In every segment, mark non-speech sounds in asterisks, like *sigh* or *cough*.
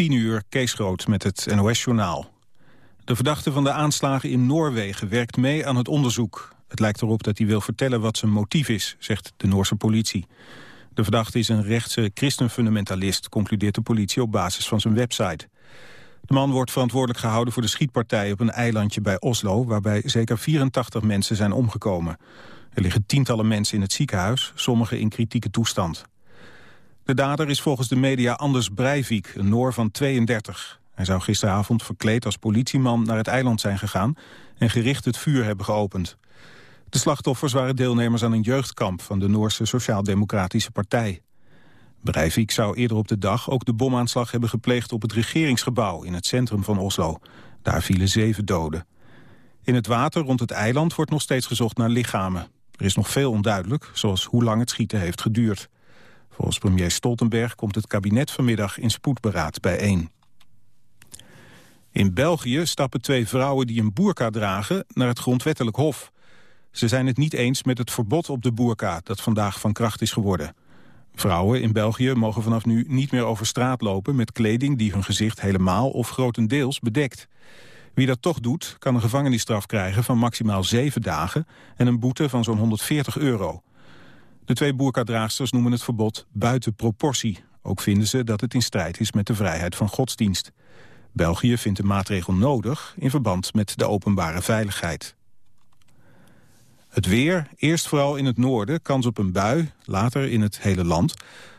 10 uur, Kees Groot met het NOS-journaal. De verdachte van de aanslagen in Noorwegen werkt mee aan het onderzoek. Het lijkt erop dat hij wil vertellen wat zijn motief is, zegt de Noorse politie. De verdachte is een rechtse christenfundamentalist, concludeert de politie op basis van zijn website. De man wordt verantwoordelijk gehouden voor de schietpartij op een eilandje bij Oslo... waarbij zeker 84 mensen zijn omgekomen. Er liggen tientallen mensen in het ziekenhuis, sommigen in kritieke toestand. De dader is volgens de media Anders Breivik, een Noor van 32. Hij zou gisteravond verkleed als politieman naar het eiland zijn gegaan... en gericht het vuur hebben geopend. De slachtoffers waren deelnemers aan een jeugdkamp... van de Noorse Sociaal-Democratische Partij. Breivik zou eerder op de dag ook de bomaanslag hebben gepleegd... op het regeringsgebouw in het centrum van Oslo. Daar vielen zeven doden. In het water rond het eiland wordt nog steeds gezocht naar lichamen. Er is nog veel onduidelijk, zoals hoe lang het schieten heeft geduurd. Volgens premier Stoltenberg komt het kabinet vanmiddag in spoedberaad bijeen. In België stappen twee vrouwen die een boerka dragen naar het grondwettelijk hof. Ze zijn het niet eens met het verbod op de boerka dat vandaag van kracht is geworden. Vrouwen in België mogen vanaf nu niet meer over straat lopen met kleding die hun gezicht helemaal of grotendeels bedekt. Wie dat toch doet, kan een gevangenisstraf krijgen van maximaal zeven dagen en een boete van zo'n 140 euro. De twee boerkadraagsters noemen het verbod buiten proportie. Ook vinden ze dat het in strijd is met de vrijheid van godsdienst. België vindt de maatregel nodig in verband met de openbare veiligheid. Het weer, eerst vooral in het noorden, kans op een bui, later in het hele land.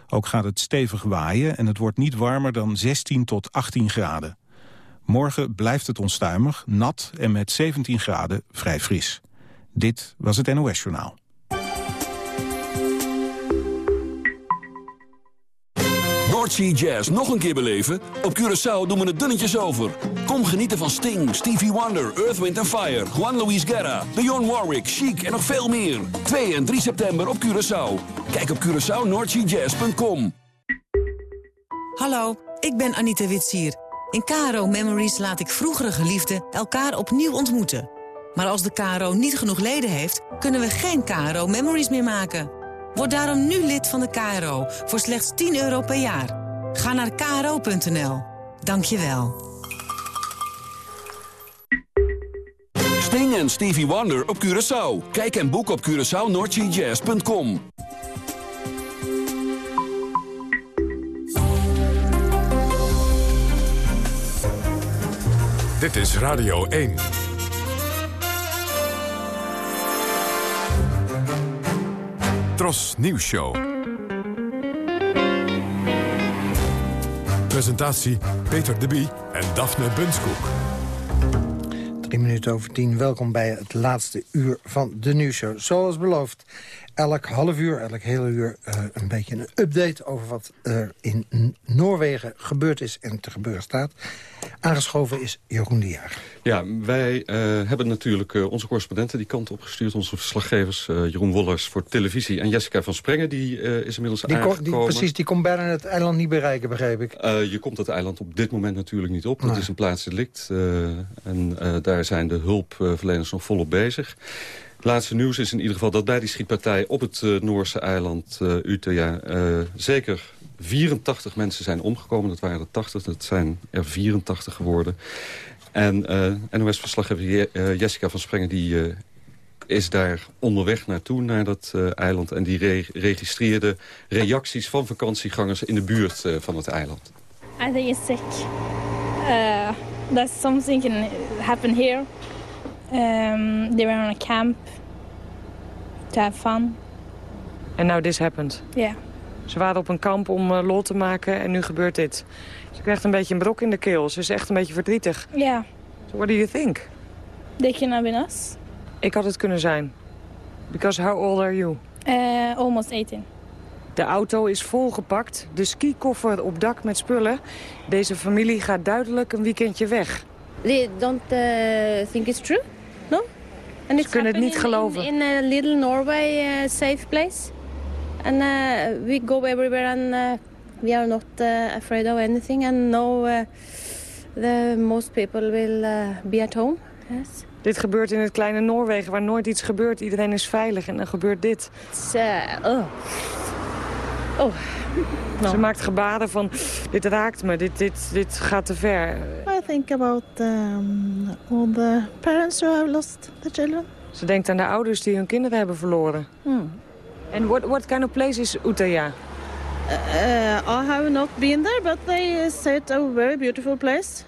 Ook gaat het stevig waaien en het wordt niet warmer dan 16 tot 18 graden. Morgen blijft het onstuimig, nat en met 17 graden vrij fris. Dit was het NOS Journaal. Noordsea Jazz nog een keer beleven? Op Curaçao doen we het dunnetjes over. Kom genieten van Sting, Stevie Wonder, Earth, Wind Fire... Juan Luis Guerra, Dionne Warwick, Chic en nog veel meer. 2 en 3 september op Curaçao. Kijk op CuraçaoNoordseaJazz.com Hallo, ik ben Anita Witsier. In KRO Memories laat ik vroegere geliefden elkaar opnieuw ontmoeten. Maar als de KRO niet genoeg leden heeft, kunnen we geen KRO Memories meer maken... Word daarom nu lid van de KRO voor slechts 10 euro per jaar. Ga naar kro.nl. Dank je wel. Sting en Stevie Wonder op Curaçao. Kijk en boek op CuraçaoNordGJazz.com. Dit is Radio 1. Tros Nieuws Show. Presentatie Peter de Bie en Daphne Bunskoek. Drie minuten over tien. Welkom bij het laatste uur van de nieuwsshow. Zoals beloofd, elk half uur, elk hele uur... Uh, een beetje een update over wat er in Noorwegen gebeurd is en te gebeuren staat. Aangeschoven is Jeroen de Jager. Ja, wij uh, hebben natuurlijk uh, onze correspondenten die kant op gestuurd. Onze verslaggevers Jeroen Wollers voor televisie en Jessica van Sprengen. Die is inmiddels die aangekomen. Die, precies, die komt bijna het eiland niet bereiken, begreep ik. je komt het eiland op dit moment natuurlijk niet op. Het is een plaatsdelict en daar zijn de hulpverleners nog volop bezig. Laatste nieuws is in ieder geval dat bij die schietpartij op het uh, Noorse eiland uh, Utøya uh, zeker 84 mensen zijn omgekomen. Dat waren er 80, dat zijn er 84 geworden. En NOS-verslaggever Jessica van Sprengen die, is daar onderweg naartoe, naar dat eiland. En die re registreerde reacties van vakantiegangers in de buurt van het eiland. I think it's sick. Something can happen here. Um, they were on a camp to have fun. And now this happened? Yeah. Ze waren op een kamp om uh, lol te maken en nu gebeurt dit. Ze krijgt een beetje een brok in de keel. Ze is echt een beetje verdrietig. Ja. Yeah. So what do you think? They can have been us. Ik had het kunnen zijn. Because how old are you? Uh, almost 18. De auto is volgepakt, de skikoffer op dak met spullen. Deze familie gaat duidelijk een weekendje weg. They don't uh, think it's true? No? And Ze kunnen het niet geloven. In, in a little Norway uh, safe place. And uh, we go everywhere and uh, we are not uh, afraid of anything. And no, uh, the most people will be at home. Yes. Dit gebeurt in het kleine Noorwegen waar nooit iets gebeurt. Iedereen is veilig en dan gebeurt dit. It's, oh. Oh. Ze maakt gebaren van, dit raakt me, dit, dit, dit gaat te ver. I think about um, all the parents who have lost the children. Ze denkt aan de ouders die hun kinderen hebben verloren. Hmm. And what, what kind of place is Utaya? Uh, I have not been there, but they say it's a very beautiful place.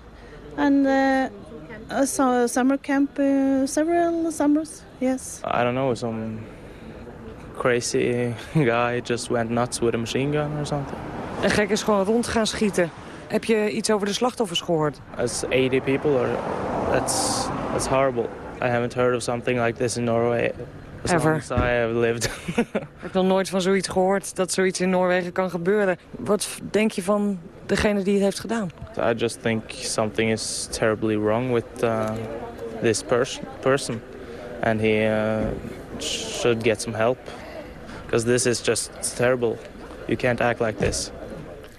And uh, a su- summer camp, uh, several summers, yes. I don't know, some crazy guy just went nuts with a machine gun or something. Een gek is gewoon rond gaan schieten. Heb je iets over de slachtoffers gehoord? It's 80 people, or that's that's horrible. I haven't heard of something like this in Norway as Ever. as I have lived. Ik *laughs* heb nog nooit van zoiets gehoord dat zoiets in Noorwegen kan gebeuren. Wat denk je van degene die het heeft gedaan? I just think something is terribly wrong with uh, this pers person, and he uh, should get some help because this is just terrible. You can't act like this.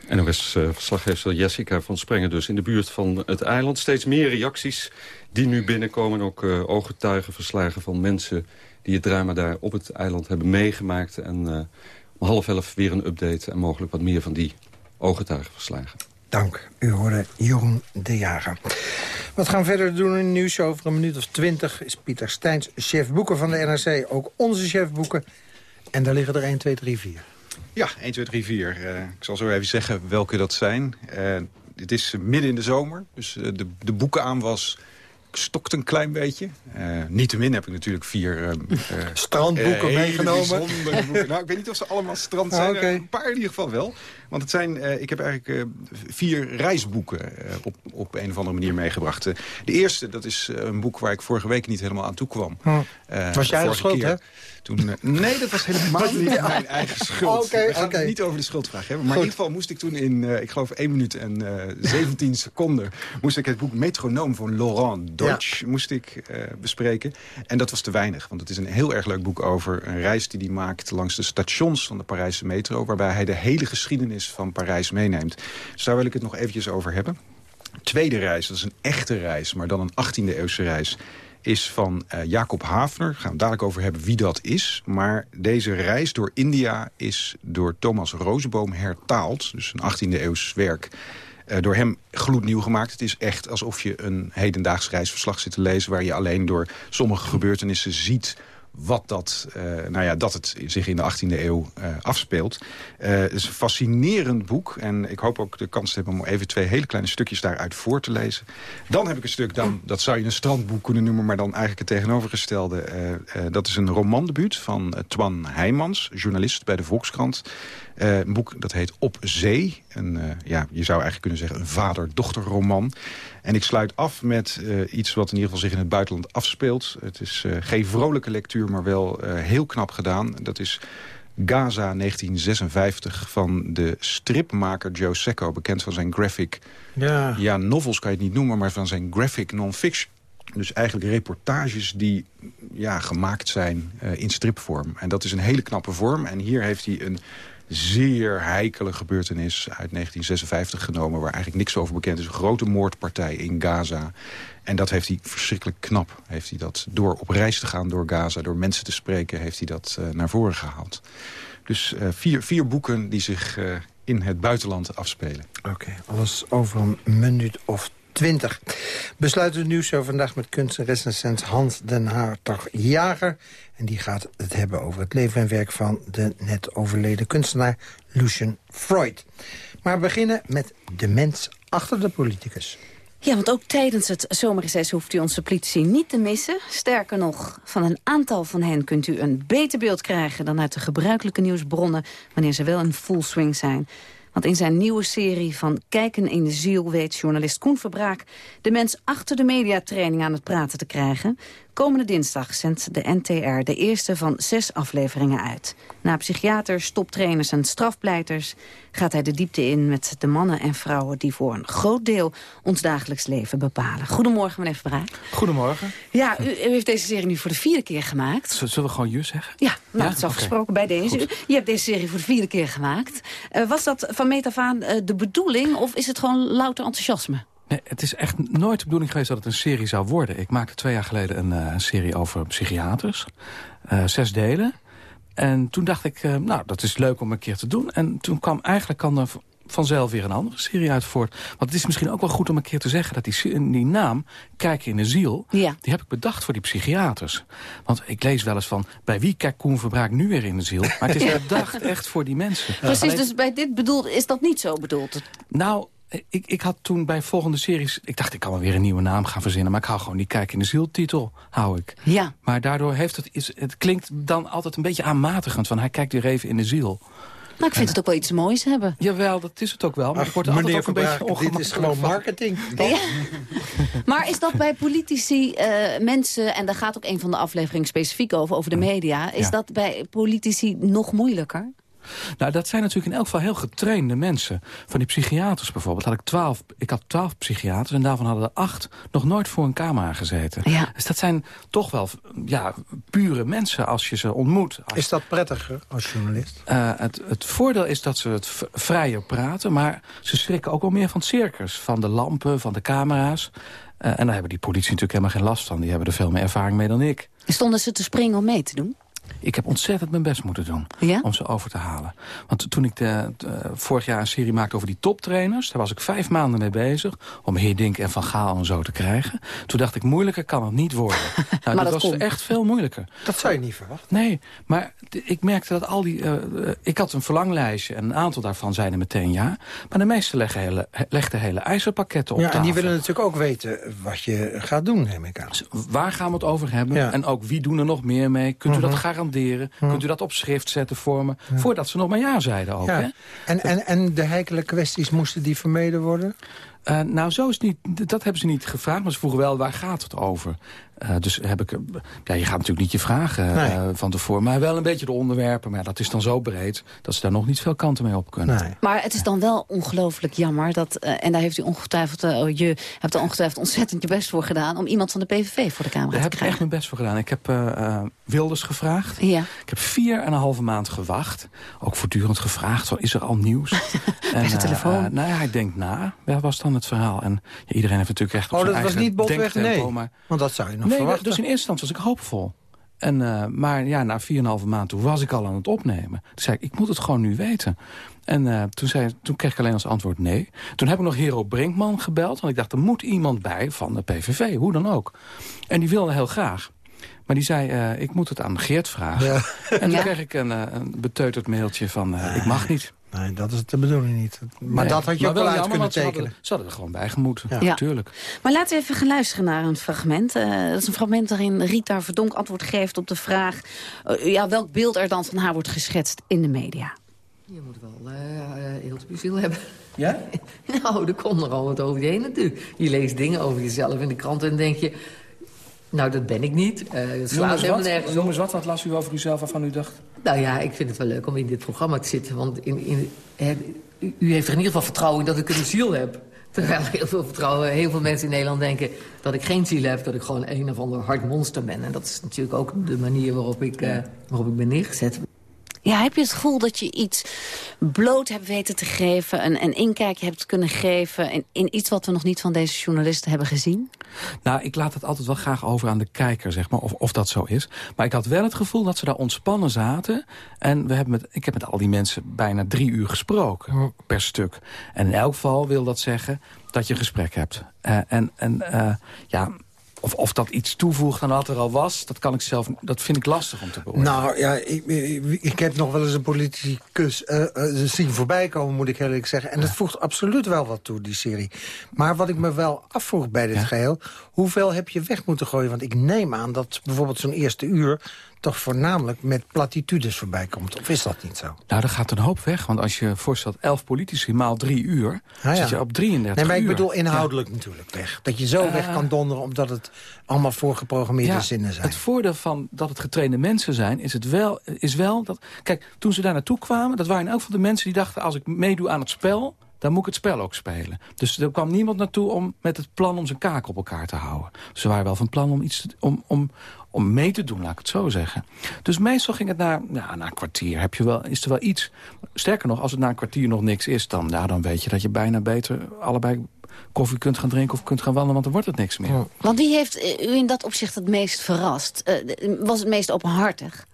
NOS-verslaggever Jessica van Sprengen dus in de buurt van het eiland. Steeds meer reacties die nu binnenkomen. Ook uh, ooggetuigenverslagen van mensen die het drama daar op het eiland hebben meegemaakt. En uh, om half elf weer een update en mogelijk wat meer van die ooggetuigenverslagen. Dank. U hoorde Jeroen de Jager. Wat gaan we verder doen in de nieuws? Over een minuut of twintig is Pieter Steins chef boeken van de NRC. Ook onze chef boeken. En daar liggen er 1, 2, 3, 4. Ja, 1, 2, 3, 4. Uh, ik zal zo even zeggen welke dat zijn. Uh, het is midden in de zomer, dus uh, de, de boekenaanwas stokt een klein beetje. Uh, Niettemin heb ik natuurlijk vier... Uh, uh, Strandboeken meegenomen. Boeken. Nou, ik weet niet of ze allemaal strand zijn. Ah, okay. Een paar in ieder geval wel. Want het zijn, ik heb eigenlijk vier reisboeken op, op een of andere manier meegebracht. de eerste, dat is een boek waar ik vorige week niet helemaal aan toe kwam. Hm. was jij de schuld, keer. hè? Toen, nee, dat was helemaal *laughs* niet ja. mijn eigen *laughs* schuld. Okay, We gaan okay. het niet over de schuldvraag hebben. Maar Goed. in ieder geval moest ik toen in, ik geloof 1 minuut en uh, 17 seconden... moest ik het boek Metronoom van Laurent Deutsch ja. moest ik, bespreken. En dat was te weinig, want het is een heel erg leuk boek over... een reis die hij maakt langs de stations van de Parijse metro... waarbij hij de hele geschiedenis van Parijs meeneemt. Dus daar wil ik het nog eventjes over hebben. Tweede reis, dat is een echte reis, maar dan een 18e eeuwse reis is van uh, Jacob Hafner. Daar gaan we dadelijk over hebben wie dat is. Maar deze reis door India is door Thomas Rooseboom hertaald. Dus een 18e eeuws werk. Uh, door hem gloednieuw gemaakt. Het is echt alsof je een hedendaags reisverslag zit te lezen... waar je alleen door sommige gebeurtenissen ziet wat dat, uh, nou ja, dat het zich in de 18e eeuw uh, afspeelt. Uh, het is een fascinerend boek. En ik hoop ook de kans te hebben om even twee hele kleine stukjes daaruit voor te lezen. Dan heb ik een stuk, dan, dat zou je een strandboek kunnen noemen... maar dan eigenlijk het tegenovergestelde. dat is een romandebuut van Twan Heijmans, journalist bij de Volkskrant. een boek dat heet Op Zee. Een, ja, je zou eigenlijk kunnen zeggen een vader-dochterroman. En ik sluit af met iets wat in ieder geval zich in het buitenland afspeelt. Het is geen vrolijke lectuur, maar wel uh, heel knap gedaan. Dat is Gaza 1956 van de stripmaker Joe Secco. Bekend van zijn graphic... Ja. ja, novels kan je het niet noemen, maar van zijn graphic non-fiction. Dus eigenlijk reportages die ja, gemaakt zijn in stripvorm. En dat is een hele knappe vorm. En hier heeft hij een zeer heikele gebeurtenis uit 1956 genomen... waar eigenlijk niks over bekend is. Een grote moordpartij in Gaza. En dat heeft hij verschrikkelijk knap. Heeft hij dat door op reis te gaan door Gaza, door mensen te spreken... heeft hij dat uh, naar voren gehaald. Dus uh, vier, vier boeken die zich uh, in het buitenland afspelen. Oké, alles over een minuut of 20. Besluiten nieuws zo vandaag met kunst- en recensent Hans den Hartog Jager. En die gaat het hebben over het leven en werk van de net overleden kunstenaar Lucian Freud. Maar we beginnen met de mens achter de politicus. Ja, want ook tijdens het zomerreces hoeft u onze politici niet te missen. Sterker nog, van een aantal van hen kunt u een beter beeld krijgen... dan uit de gebruikelijke nieuwsbronnen wanneer ze wel in full swing zijn. Want in zijn nieuwe serie van Kijken in de ziel... weet journalist Koen Verbraak de mens achter de mediatraining aan het praten te krijgen. Komende dinsdag zendt de NTR de eerste van zes afleveringen uit. Na psychiaters, toptrainers en strafpleiters gaat hij de diepte in met de mannen en vrouwen... die voor een groot deel ons dagelijks leven bepalen. Goedemorgen, meneer Verbraak. Goedemorgen. Ja, u, u, heeft deze serie nu voor de vierde keer gemaakt. Z zullen we gewoon je zeggen? Ja, nou, het is afgesproken bij deze. U, je hebt deze serie voor de vierde keer gemaakt. Uh, was dat van meet af aan uh, de bedoeling of is het gewoon louter enthousiasme? Nee, het is echt nooit de bedoeling geweest dat het een serie zou worden. Ik maakte twee jaar geleden een, uh, een serie over psychiaters. Uh, zes delen. En toen dacht ik, uh, nou, dat is leuk om een keer te doen. En toen kwam eigenlijk kan er vanzelf weer een andere serie uit voort. Want het is misschien ook wel goed om een keer te zeggen... dat die, die naam, Kijken in de ziel... Ja. die heb ik bedacht voor die psychiaters. Want ik lees wel eens van... bij wie kijkt Koen Verbraak nu weer in de ziel? Maar het is bedacht echt voor die mensen. Precies, Alleen, dus bij dit bedoeld is dat niet zo bedoeld? Nou, ik, ik had toen bij volgende series... Ik dacht, ik kan wel weer een nieuwe naam gaan verzinnen... maar ik hou gewoon die Kijk in de Ziel titel, hou ik. Ja. Maar daardoor heeft het... Is, het klinkt dan altijd een beetje aanmatigend... van hij kijkt weer even in de ziel. Maar ik vind het ook wel iets moois hebben. Jawel, dat is het ook wel. Maar Ach, het wordt altijd ook een beetje ongemakkelijk. Dit is gewoon marketing. Ja. maar is dat bij politici, uh, mensen... en daar gaat ook een van de afleveringen specifiek over, over de media... is Ja. dat bij politici nog moeilijker? Nou, dat zijn natuurlijk in elk geval heel getrainde mensen. Van die psychiaters bijvoorbeeld. Had ik, twaalf, ik had twaalf psychiaters en daarvan hadden er acht nog nooit voor een camera gezeten. Ja. Dus dat zijn toch wel ja, pure mensen als je ze ontmoet. Als, Is dat prettiger als journalist? Uh, het, het voordeel is dat ze het vrijer praten, maar ze schrikken ook wel meer van het circus. Van de lampen, van de camera's. Uh, en daar hebben die politie natuurlijk helemaal geen last van. Die hebben er veel meer ervaring mee dan ik. Stonden ze te springen om mee te doen? Ik heb ontzettend mijn best moeten doen ja? om ze over te halen. Want toen ik de, de, vorig jaar een serie maakte over die toptrainers... daar was ik vijf maanden mee bezig om Heerdink en Van Gaal en zo te krijgen. Toen dacht ik, moeilijker kan het niet worden. *laughs* nou, maar dat, dat was kon. echt veel moeilijker. Dat zou je niet verwachten. Nee, maar ik merkte dat al die... Uh, ik had een verlanglijstje en een aantal daarvan zeiden meteen ja. Maar de meesten leggen hele, legden hele ijzerpakketten op ja, tafel. En die willen natuurlijk ook weten wat je gaat doen, neem ik aan. Waar gaan we het over hebben? Ja. En ook wie doen er nog meer mee? Kunt u Mhm. dat garanderen? Kunt u dat op schrift zetten voor me? Voordat ze nog maar ja zeiden ook. Hè? En, en, en de heikele kwesties, moesten die vermeden worden? Uh, nou, zo is niet, dat hebben ze niet gevraagd, maar ze vroegen wel waar gaat het over. Uh, dus heb ik, ja, je gaat natuurlijk niet je vragen Nee. uh, van tevoren, maar wel een beetje de onderwerpen. Maar ja, dat is dan zo breed dat ze daar nog niet veel kanten mee op kunnen. Nee. Maar het is dan wel ongelooflijk jammer dat, uh, en daar heeft u ongetwijfeld, uh, je hebt er ongetwijfeld ontzettend je best voor gedaan, om iemand van de PVV voor de Kamer Daar te heb ik krijgen. echt mijn best voor gedaan. Ik heb uh, Wilders gevraagd. Ja. Ik heb vier en een halve maand gewacht. Ook voortdurend gevraagd, is er al nieuws? *laughs* Bij de telefoon. nou ja, hij denkt na, dat was dan het verhaal. En ja, iedereen heeft natuurlijk echt op Oh, zijn dat was eigen niet botweg nee. Maar... Want dat zou je nog nee, verwachten. dus in eerste instantie was ik hoopvol. En, uh, maar ja, na 4,5 maand toen was ik al aan het opnemen. Toen zei ik, ik moet het gewoon nu weten. En uh, toen, zei, toen kreeg ik alleen als antwoord nee. Toen heb ik nog Hero Brinkman gebeld. Want ik dacht, er moet iemand bij van de PVV, hoe dan ook. En die wilde heel graag. Maar die zei, uh, ik moet het aan Geert vragen. Ja. En toen Ja. kreeg ik een, een beteuterd mailtje van, ik mag niet. Nee, dat is de bedoeling niet. Maar Nee. dat had je Maar ook wel uit jammer, kunnen want ze hadden- tekenen. Ze hadden er gewoon bij gemoeten, Ja. ja. natuurlijk. Maar laten we even gaan luisteren naar een fragment. Uh, dat is een fragment waarin Rita Verdonk antwoord geeft op de vraag... uh, ja, welk beeld er dan van haar wordt geschetst in de media. Je moet wel uh, heel veel ziel hebben. Ja? *laughs* nou, er komt nogal wat over je heen natuurlijk. Je leest dingen over jezelf in de krant en denk je... Nou, dat ben ik niet. Uh, dat Noem slaat helemaal wat, nergens noem op. eens wat, wat las u over uzelf waarvan u dacht... Nou ja, ik vind het wel leuk om in dit programma te zitten. Want in, in, u, u heeft er in ieder geval vertrouwen in dat ik een ziel heb. Terwijl heel veel vertrouwen, heel veel mensen in Nederland denken... dat ik geen ziel heb, dat ik gewoon een of ander hard monster ben. En dat is natuurlijk ook de manier waarop ik, uh, waarop ik ben neergezet. Ja, heb je het gevoel dat je iets bloot hebt weten te geven... een, een inkijkje hebt kunnen geven in, in iets wat we nog niet van deze journalisten hebben gezien? Nou, ik laat het altijd wel graag over aan de kijker, zeg maar, of, of dat zo is. Maar ik had wel het gevoel dat ze daar ontspannen zaten. En we hebben met, ik heb met al die mensen bijna drie uur gesproken, per stuk. En in elk geval wil dat zeggen dat je een gesprek hebt. Uh, en en uh, ja... Of, of dat iets toevoegt aan wat er al was, dat, kan ik zelf, dat vind ik lastig om te beoordelen. Nou ja, ik, ik, heb nog wel eens een politicus uh, uh, zien voorbij komen, moet ik eerlijk zeggen. En dat voegt absoluut wel wat toe, die serie. Maar wat ik me wel afvroeg bij dit ja? geheel... hoeveel heb je weg moeten gooien? Want ik neem aan dat bijvoorbeeld zo'n eerste uur toch voornamelijk met platitudes voorbij komt. Of is dat niet zo? Nou, er gaat een hoop weg. Want als je voorstelt 11 politici maal drie uur... Ah, ja. zit je op 33 Nee, maar ik bedoel inhoudelijk ja. natuurlijk weg. Dat je zo uh, weg kan donderen omdat het allemaal voorgeprogrammeerde ja, zinnen zijn. Het voordeel van dat het getrainde mensen zijn... is, het wel, is wel dat... Kijk, toen ze daar naartoe kwamen... dat waren elk geval de mensen die dachten... als ik meedoe aan het spel dan moet ik het spel ook spelen. Dus er kwam niemand naartoe om met het plan om zijn kaak op elkaar te houden. Ze waren wel van plan om, iets te, om, om, om mee te doen, laat ik het zo zeggen. Dus meestal ging het na, ja, na een kwartier heb je wel, is er wel iets. Sterker nog, als het na een kwartier nog niks is... dan, ja, dan weet je dat je bijna beter allebei koffie kunt gaan drinken of kunt gaan wandelen... want dan wordt het niks meer. Want wie heeft u in dat opzicht het meest verrast? Uh, was het meest openhartig?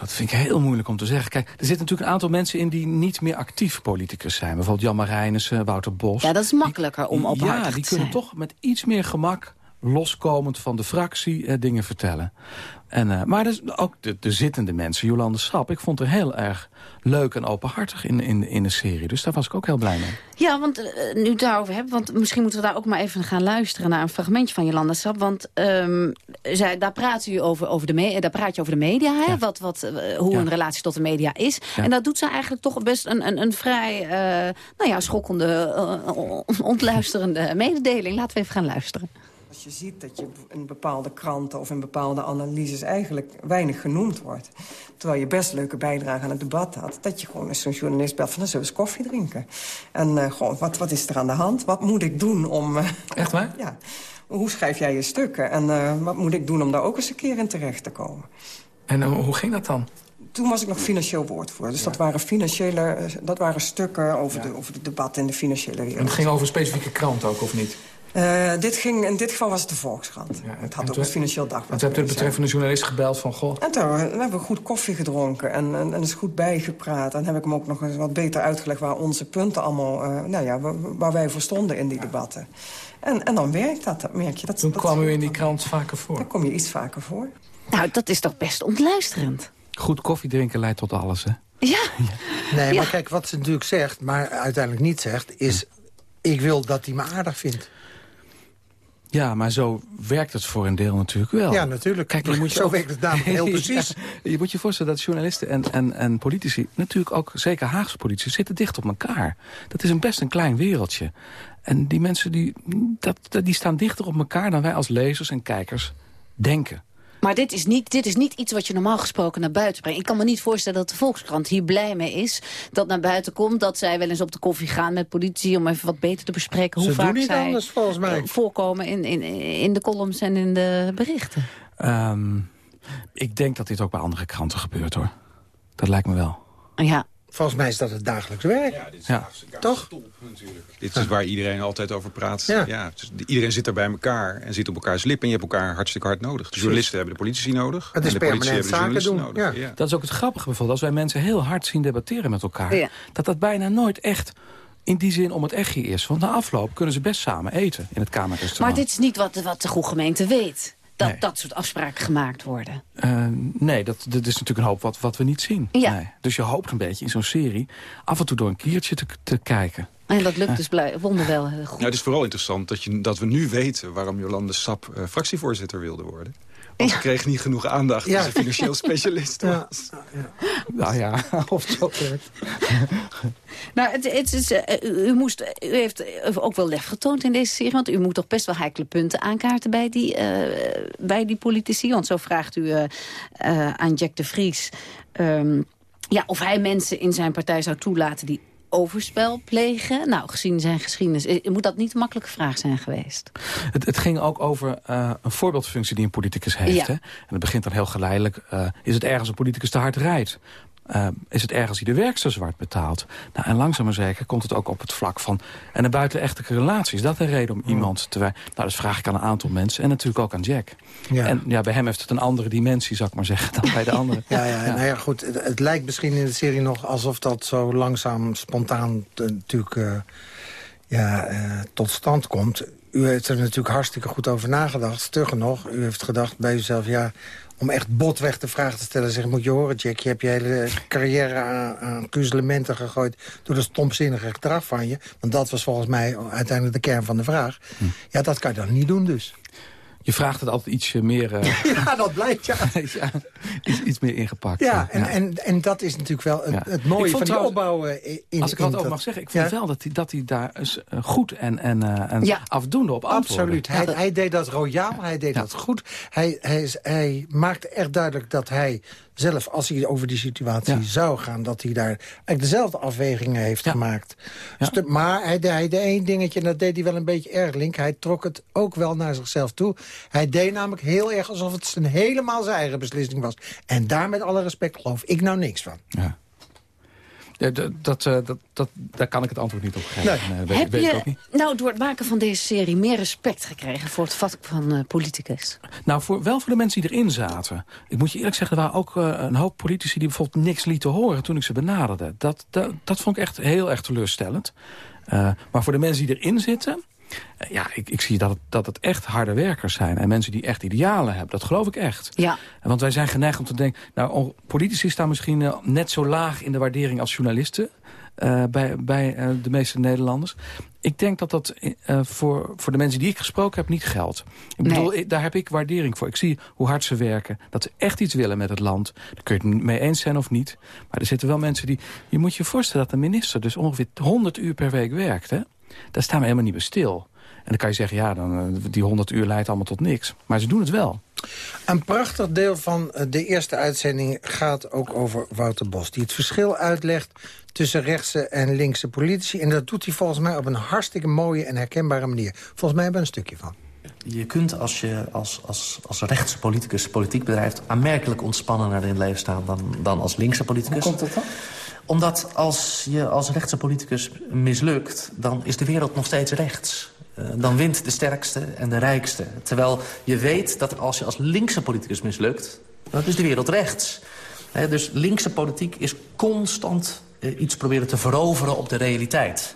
Dat vind ik heel moeilijk om te zeggen. Kijk, er zitten natuurlijk een aantal mensen in die niet meer actief politicus zijn. Bijvoorbeeld Jan Marijnissen, Wouter Bos. Ja, dat is makkelijker om op Ja, die kunnen toch met iets meer gemak loskomend van de fractie eh, dingen vertellen. En, uh, maar dus ook de, de, zittende mensen, Jolande Sap... ik vond haar heel erg leuk en openhartig in, in, in de serie. Dus daar was ik ook heel blij mee. Ja, want uh, nu daarover hebben... want misschien moeten we daar ook maar even gaan luisteren... naar een fragmentje van Jolande Sap. Want um, zij, daar, praat u over, over de daar praat je over de media, hè? Ja. Wat, wat, uh, hoe ja. een relatie tot de media is. Ja. En dat doet ze eigenlijk toch best een, een, een vrij nou ja, schokkende, ontluisterende mededeling. Laten we even gaan luisteren. Als je ziet dat je in bepaalde kranten of in bepaalde analyses eigenlijk weinig genoemd wordt. Terwijl je best leuke bijdrage aan het debat had. Dat je gewoon eens zo'n journalist belt van dan zullen we eens koffie drinken. En uh, gewoon, wat, wat is er aan de hand? Wat moet ik doen om... Uh, Echt waar? *laughs* Ja. Hoe schrijf jij je stukken? En uh, wat moet ik doen om daar ook eens een keer in terecht te komen? En hoe ging dat dan? Toen was ik nog financieel woordvoerder. Dus ja. dat, waren financiële, dat waren stukken over, ja. de, over het debat in de financiële wereld. En het ging over een specifieke krant ook, of niet? Uh, dit ging, in dit geval was het de Volkskrant. Ja, het had ook het Financieel Dagblad. En toen hebt u de betreffende journalist gebeld van... Goh. En toen hebben we goed koffie gedronken en, en, en is goed bijgepraat. En heb ik hem ook nog eens wat beter uitgelegd... waar onze punten allemaal, uh, nou ja, waar, waar, wij voor stonden in die ja. debatten. En, en dan werkt dat, dat merk je. Dat, toen dat kwam u in die krant vaker voor? Dan kom je iets vaker voor. Nou, dat is toch best ontluisterend. Goed koffie drinken leidt tot alles, hè? Ja. *laughs* Nee, maar kijk, wat ze natuurlijk zegt, maar uiteindelijk niet zegt... is, ik wil dat hij me aardig vindt. Ja, maar zo werkt het voor een deel natuurlijk wel. Ja, natuurlijk. Kijk, je moet je zo ook... werkt het namelijk heel *laughs* precies. ja, je moet je voorstellen dat journalisten en, en, en politici... natuurlijk ook, zeker Haagse politici, zitten dicht op elkaar. Dat is een best een klein wereldje. En die mensen die, dat, die staan dichter op elkaar... dan wij als lezers en kijkers denken. Maar dit is, niet, dit is niet iets wat je normaal gesproken naar buiten brengt. Ik kan me niet voorstellen dat de Volkskrant hier blij mee is... dat naar buiten komt, dat zij wel eens op de koffie gaan met politici... om even wat beter te bespreken hoe Ze vaak niet zij anders, volgens mij. voorkomen in, in, in de columns en in de berichten. Um, ik denk dat dit ook bij andere kranten gebeurt, hoor. Dat lijkt me wel. Ja, Volgens mij is dat het dagelijks werk. Ja, dit is ja. Toch? natuurlijk. Dit is waar iedereen altijd over praat. Ja. ja dus iedereen zit er bij elkaar en zit op elkaars lip. En je hebt elkaar hartstikke hard nodig. De journalisten hebben de politici nodig. Het is en de politici hebben de zaken journalisten doen. nodig. Ja. Ja. Dat is ook het grappige bijvoorbeeld. Als wij mensen heel hard zien debatteren met elkaar... Ja. dat dat bijna nooit echt in die zin om het echtje is. Want na afloop kunnen ze best samen eten in het kamerrestaurant. maar dit is niet wat, wat de goede gemeente weet. Dat Nee. dat soort afspraken gemaakt worden. Uh, nee, dat, dat is natuurlijk een hoop wat, wat we niet zien. Ja. Nee. Dus je hoopt een beetje in zo'n serie af en toe door een kiertje te, te kijken. En dat lukt dus blij, wonderwel heel goed. Nou, het is vooral interessant dat, je, dat we nu weten... waarom Jolande Sap uh, fractievoorzitter wilde worden. Want ze kreeg niet genoeg aandacht Ja. als een financieel *laughs* specialist Ja. was. Nou ja, *laughs* of zo. *laughs* Nou, het, het is, eh, u, u moest, u heeft eh, ook wel lef getoond in deze serie... want u moet toch best wel heikele punten aankaarten bij die, eh, bij die politici. Want zo vraagt u eh, eh, aan Jack de Vries... ehm, ja, of hij mensen in zijn partij zou toelaten die overspel plegen. Nou, gezien zijn geschiedenis, eh, moet dat niet een makkelijke vraag zijn geweest. Het, het ging ook over uh, een voorbeeldfunctie die een politicus heeft. Ja. Hè? En het begint dan heel geleidelijk. Uh, is het ergens een politicus te hard rijdt? Uh, is het ergens die de werkster zwart betaalt? Nou, en langzaam maar zeker komt het ook op het vlak van... en een buitenechtelijke relatie. Is dat een reden om iemand te... Nou, dat vraag ik aan een aantal mensen. En natuurlijk ook aan Jack. Ja. En ja, bij hem heeft het een andere dimensie, zou ik maar zeggen... dan bij de *laughs* anderen. Ja, ja, Nou ja, goed. Het, het lijkt misschien in de serie nog alsof dat zo langzaam, spontaan uh, natuurlijk uh, ja, uh, tot stand komt. U heeft er natuurlijk hartstikke goed over nagedacht. Stugger nog, u heeft gedacht bij uzelf... ja, om echt botweg de vraag te stellen, zeg, moet je horen, Jack... je hebt je hele carrière aan, aan gegooid... door de stomzinnige gedrag van je. Want dat was volgens mij uiteindelijk de kern van de vraag. Hm. Ja, dat kan je dan niet doen dus. Je vraagt het altijd ietsje meer... Uh... *laughs* ja, dat blijkt, ja. *laughs* ja iets, iets, meer ingepakt. Ja, en, ja. En, en dat is natuurlijk wel het, ja. het mooie van die opbouw in Als ik wat over mag zeggen, ik vond wel dat hij, dat hij daar eens, uh, goed en, en, uh, en afdoende op antwoordde. Absoluut. Hij, hij deed dat royaal, hij deed dat goed. Hij, hij, hij maakte echt duidelijk dat hij zelf, als hij over die situatie ja. zou gaan... dat hij daar eigenlijk dezelfde afwegingen heeft ja. gemaakt. Dus maar hij, hij deed één dingetje, en dat deed hij wel een beetje erg link. Hij trok het ook wel naar zichzelf toe. Hij deed namelijk heel erg alsof het zijn, helemaal zijn eigen beslissing was. En daar met alle respect geloof ik nou niks van. Ja. Ja, dat, dat, eh, dat, dat, daar kan ik het antwoord niet op geven. Nee. weet, Heb weet je ik ook niet. nou door het maken van deze serie meer respect gekregen... voor het vak van eh, politicus? Nou, voor, wel voor de mensen die erin zaten. Ik moet je eerlijk zeggen, er waren ook eh, een hoop politici... die bijvoorbeeld niks lieten horen toen ik ze benaderde. Dat, dat, dat vond ik echt heel erg teleurstellend. Eh, maar voor de mensen die erin zitten... eh, ja, ik, ik zie dat het, dat het echt harde werkers zijn. En mensen die echt idealen hebben. Dat geloof ik echt. Ja. Want wij zijn geneigd om te denken... nou, on- politici staan misschien eh, net zo laag in de waardering als journalisten... eh, bij, bij de meeste Nederlanders. Ik denk dat dat voor, voor de mensen die ik gesproken heb niet geldt. Ik Nee. bedoel, daar heb ik waardering voor. Ik zie hoe hard ze werken. Dat ze echt iets willen met het land. Daar kun je het mee eens zijn of niet. Maar er zitten wel mensen die... Je moet je voorstellen dat een minister dus ongeveer 100 uur per week werkt. Hè? Daar staan we helemaal niet bij stil. En dan kan je zeggen, ja, dan, eh, die 100 uur leidt allemaal tot niks. Maar ze doen het wel. Een prachtig deel van eh, de eerste uitzending gaat ook over Wouter Bos... die het verschil uitlegt tussen rechtse en linkse politici. En dat doet hij volgens mij op een hartstikke mooie en herkenbare manier. Volgens mij hebben we een stukje van. Je kunt als je als, als, als rechtse politicus politiek bedrijft... aanmerkelijk ontspannender in het leven staan dan, dan als linkse politicus. Hoe komt dat dan? Omdat als je als rechtse politicus mislukt... dan is de wereld nog steeds rechts. Eh, dan wint de sterkste en de rijkste. Terwijl je weet dat als je als linkse politicus mislukt... dan is de wereld rechts. Dus linkse politiek is constant eh, iets proberen te veroveren op de realiteit.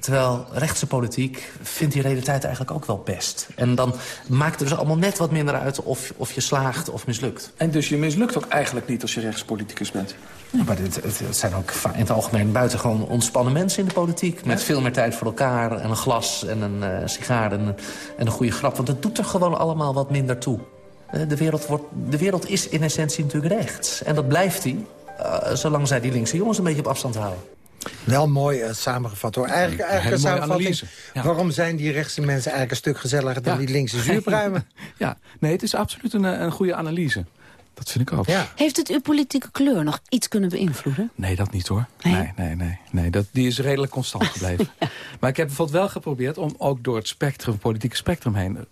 Terwijl rechtse politiek vindt die realiteit eigenlijk ook wel best. En dan maakt het dus allemaal net wat minder uit of, of je slaagt of mislukt. En dus je mislukt ook eigenlijk niet als je rechtspoliticus bent? Ja, maar het, het, het zijn ook in het algemeen buitengewoon ontspannen mensen in de politiek. Met veel meer tijd voor elkaar en een glas en een eh, sigaar en, een- en een goede grap. Want het doet er gewoon allemaal wat minder toe. Eh, de, wereld wordt, de wereld is in essentie natuurlijk rechts. En dat blijft die, eh, zolang zij die linkse jongens een beetje op afstand houden. Wel mooi eh, samengevat hoor. Eigenlijk, eigenlijk een samenvatting. Ja. Waarom zijn die rechtse mensen eigenlijk een stuk gezelliger dan Ja. die linkse zuurpruimen? *laughs* ja, nee, het is absoluut een, eh, een goede analyse. Dat vind ik ook. Heeft het uw politieke kleur nog iets kunnen beïnvloeden? Nee, dat niet hoor. Nee, nee, nee. nee. Dat, die is redelijk constant *laughs* gebleven. Maar ik heb bijvoorbeeld wel geprobeerd om ook door het spectrum, het politieke spectrum heen...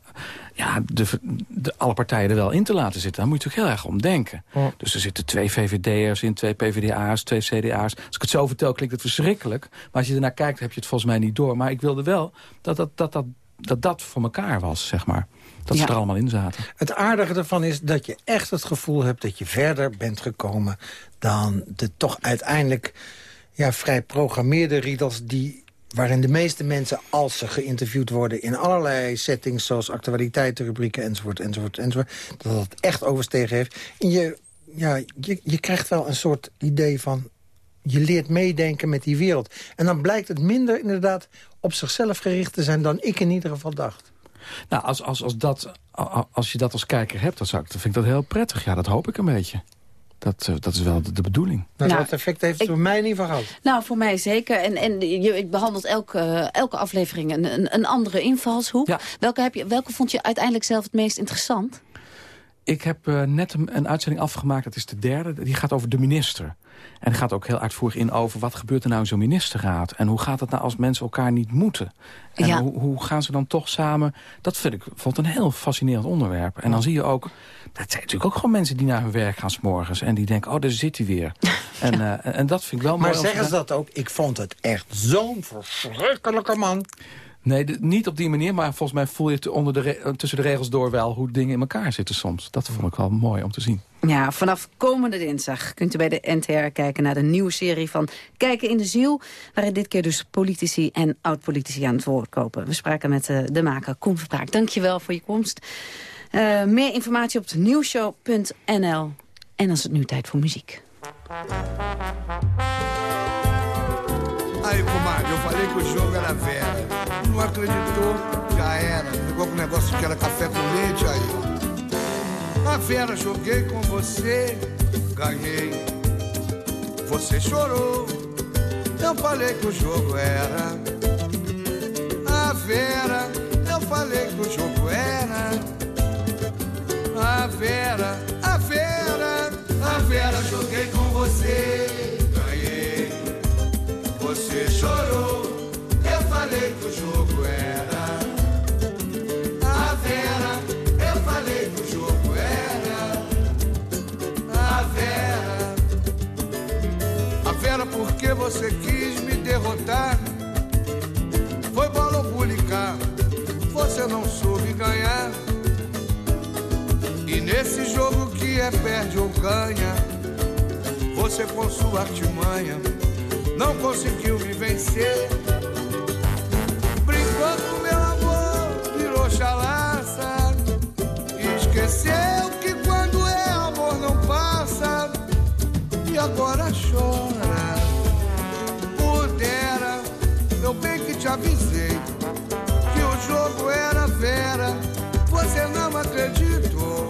ja, de, de, alle partijen er wel in te laten zitten. Daar moet je natuurlijk heel erg om denken. Dus er zitten twee VVD'ers in, twee PvdA's, twee CDA's. Als ik het zo vertel, klinkt het verschrikkelijk. Maar als je ernaar kijkt, heb je het volgens mij niet door. Maar ik wilde wel dat dat, dat, dat, dat, dat voor elkaar was, zeg maar. Dat ze er allemaal in zaten. Het aardige ervan is dat je echt het gevoel hebt... dat je verder bent gekomen dan de toch uiteindelijk ja, vrij programmeerde riedels... die waarin de meeste mensen, als ze geïnterviewd worden... in allerlei settings zoals actualiteitenrubrieken enzovoort, enzovoort, enzovoort... dat het echt overstegen heeft. En je, ja, je, je krijgt wel een soort idee van... je leert meedenken met die wereld. En dan blijkt het minder inderdaad op zichzelf gericht te zijn... dan ik in ieder geval dacht. Nou, als, als, als, dat, als je dat als kijker hebt, dan vind ik dat heel prettig. Ja, dat hoop ik een beetje. Dat, eh, dat is wel de, de bedoeling. Nou, Nou, dat effect heeft het voor mij in ieder geval gehad. Nou, voor mij zeker. En, en je behandelt elke, elke aflevering een, een, een andere invalshoek. Welke, heb je, welke vond je uiteindelijk zelf het meest interessant? Ik heb eh, net een, een uitzending afgemaakt, dat is de derde. Die gaat over de minister. En gaat ook heel uitvoerig in over wat gebeurt er nou in zo'n ministerraad. En hoe gaat het nou als mensen elkaar niet moeten? En Ja. hoe, hoe gaan ze dan toch samen... Dat vind ik vond een heel fascinerend onderwerp. En dan zie je ook... Dat zijn natuurlijk ook gewoon mensen die naar hun werk gaan s'morgens. En die denken, oh, daar zit hij weer. *laughs* En, eh, en dat vind ik wel mooi. Maar zeggen ze dat ook? Ik vond het echt zo'n verschrikkelijke man. Nee, niet op die manier, maar volgens mij voel je het onder de eh, tussen de regels door wel hoe dingen in elkaar zitten soms. Dat vond ik wel mooi om te zien. Ja, vanaf komende dinsdag kunt u bij de NTR kijken naar de nieuwe serie van Kijken in de Ziel. Waarin dit keer dus politici en oud-politici aan het woord. We spraken met eh, de maker Koen Verbraak. Dankjewel voor je komst. Eh, meer informatie op nieuwshow.nl. En dan is het nu tijd voor muziek. Aí, comadre, eu falei que o jogo era velho. Não acreditou, já era. Ficou com o negócio que era café com leite aí. A Vera, joguei com você, ganhei. Você chorou, eu falei que o jogo era. A Vera, eu falei que o jogo era. A Vera, a Vera, você quis me derrotar. Foi bola ou bulicar, você não soube ganhar. E nesse jogo que é perde ou ganha, você com sua artimanha não conseguiu me vencer. Brincou com meu amor, virou chalaça. E esqueceu que quando é amor não passa. E agora te avisei que o jogo era vera. Você não acreditou.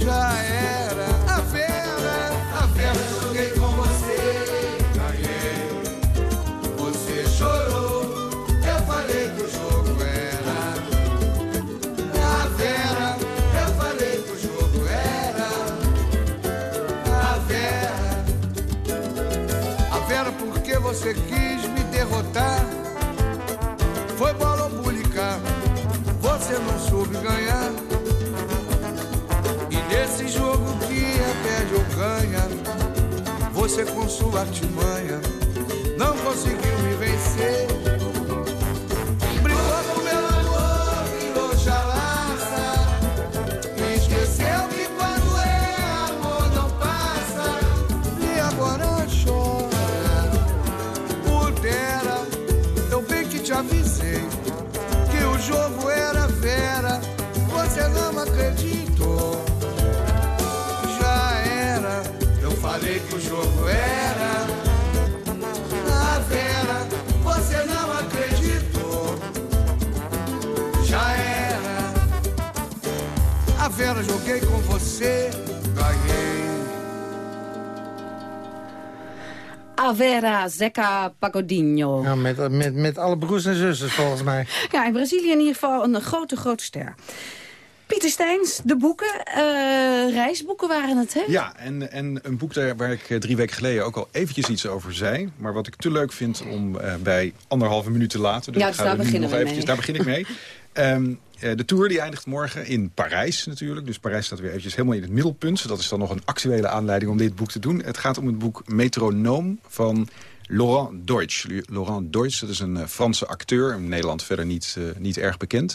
Já era a Vera, a Vera. Joguei com você, ganhei. Você chorou, eu falei que o jogo era. A Vera, eu falei que o jogo era. A Vera, a Vera, porque você quis você com sua artimanha não conseguiu me vencer. Brigou com meu amor, virou chalaça. E esqueceu que quando é amor não passa. E agora chora. Pudera, eu bem que te avisei você, ganhei. Avera Zeca Pagodinho. Ja, met, met, met alle broers en zusters volgens mij. Ja, in Brazilië in ieder geval een grote, grote ster. Pieter Steins, de boeken, eh, reisboeken waren het, hè? Ja, en, en een boek daar waar ik eh, drie weken geleden ook al eventjes iets over zei. Maar wat ik te leuk vind om eh, bij anderhalve minuut te laten. Dus Ja, dus ga daar beginnen nog eventjes, mee. Daar begin ik mee. *laughs* Ehm, eh, de tour die eindigt morgen in Parijs natuurlijk. Dus Parijs staat weer eventjes helemaal in het middelpunt. Dat is dan nog een actuele aanleiding om dit boek te doen. Het gaat om het boek Metronoom van Laurent Deutsch. Laurent Deutsch, dat is een eh, Franse acteur. In Nederland verder niet, eh, niet erg bekend.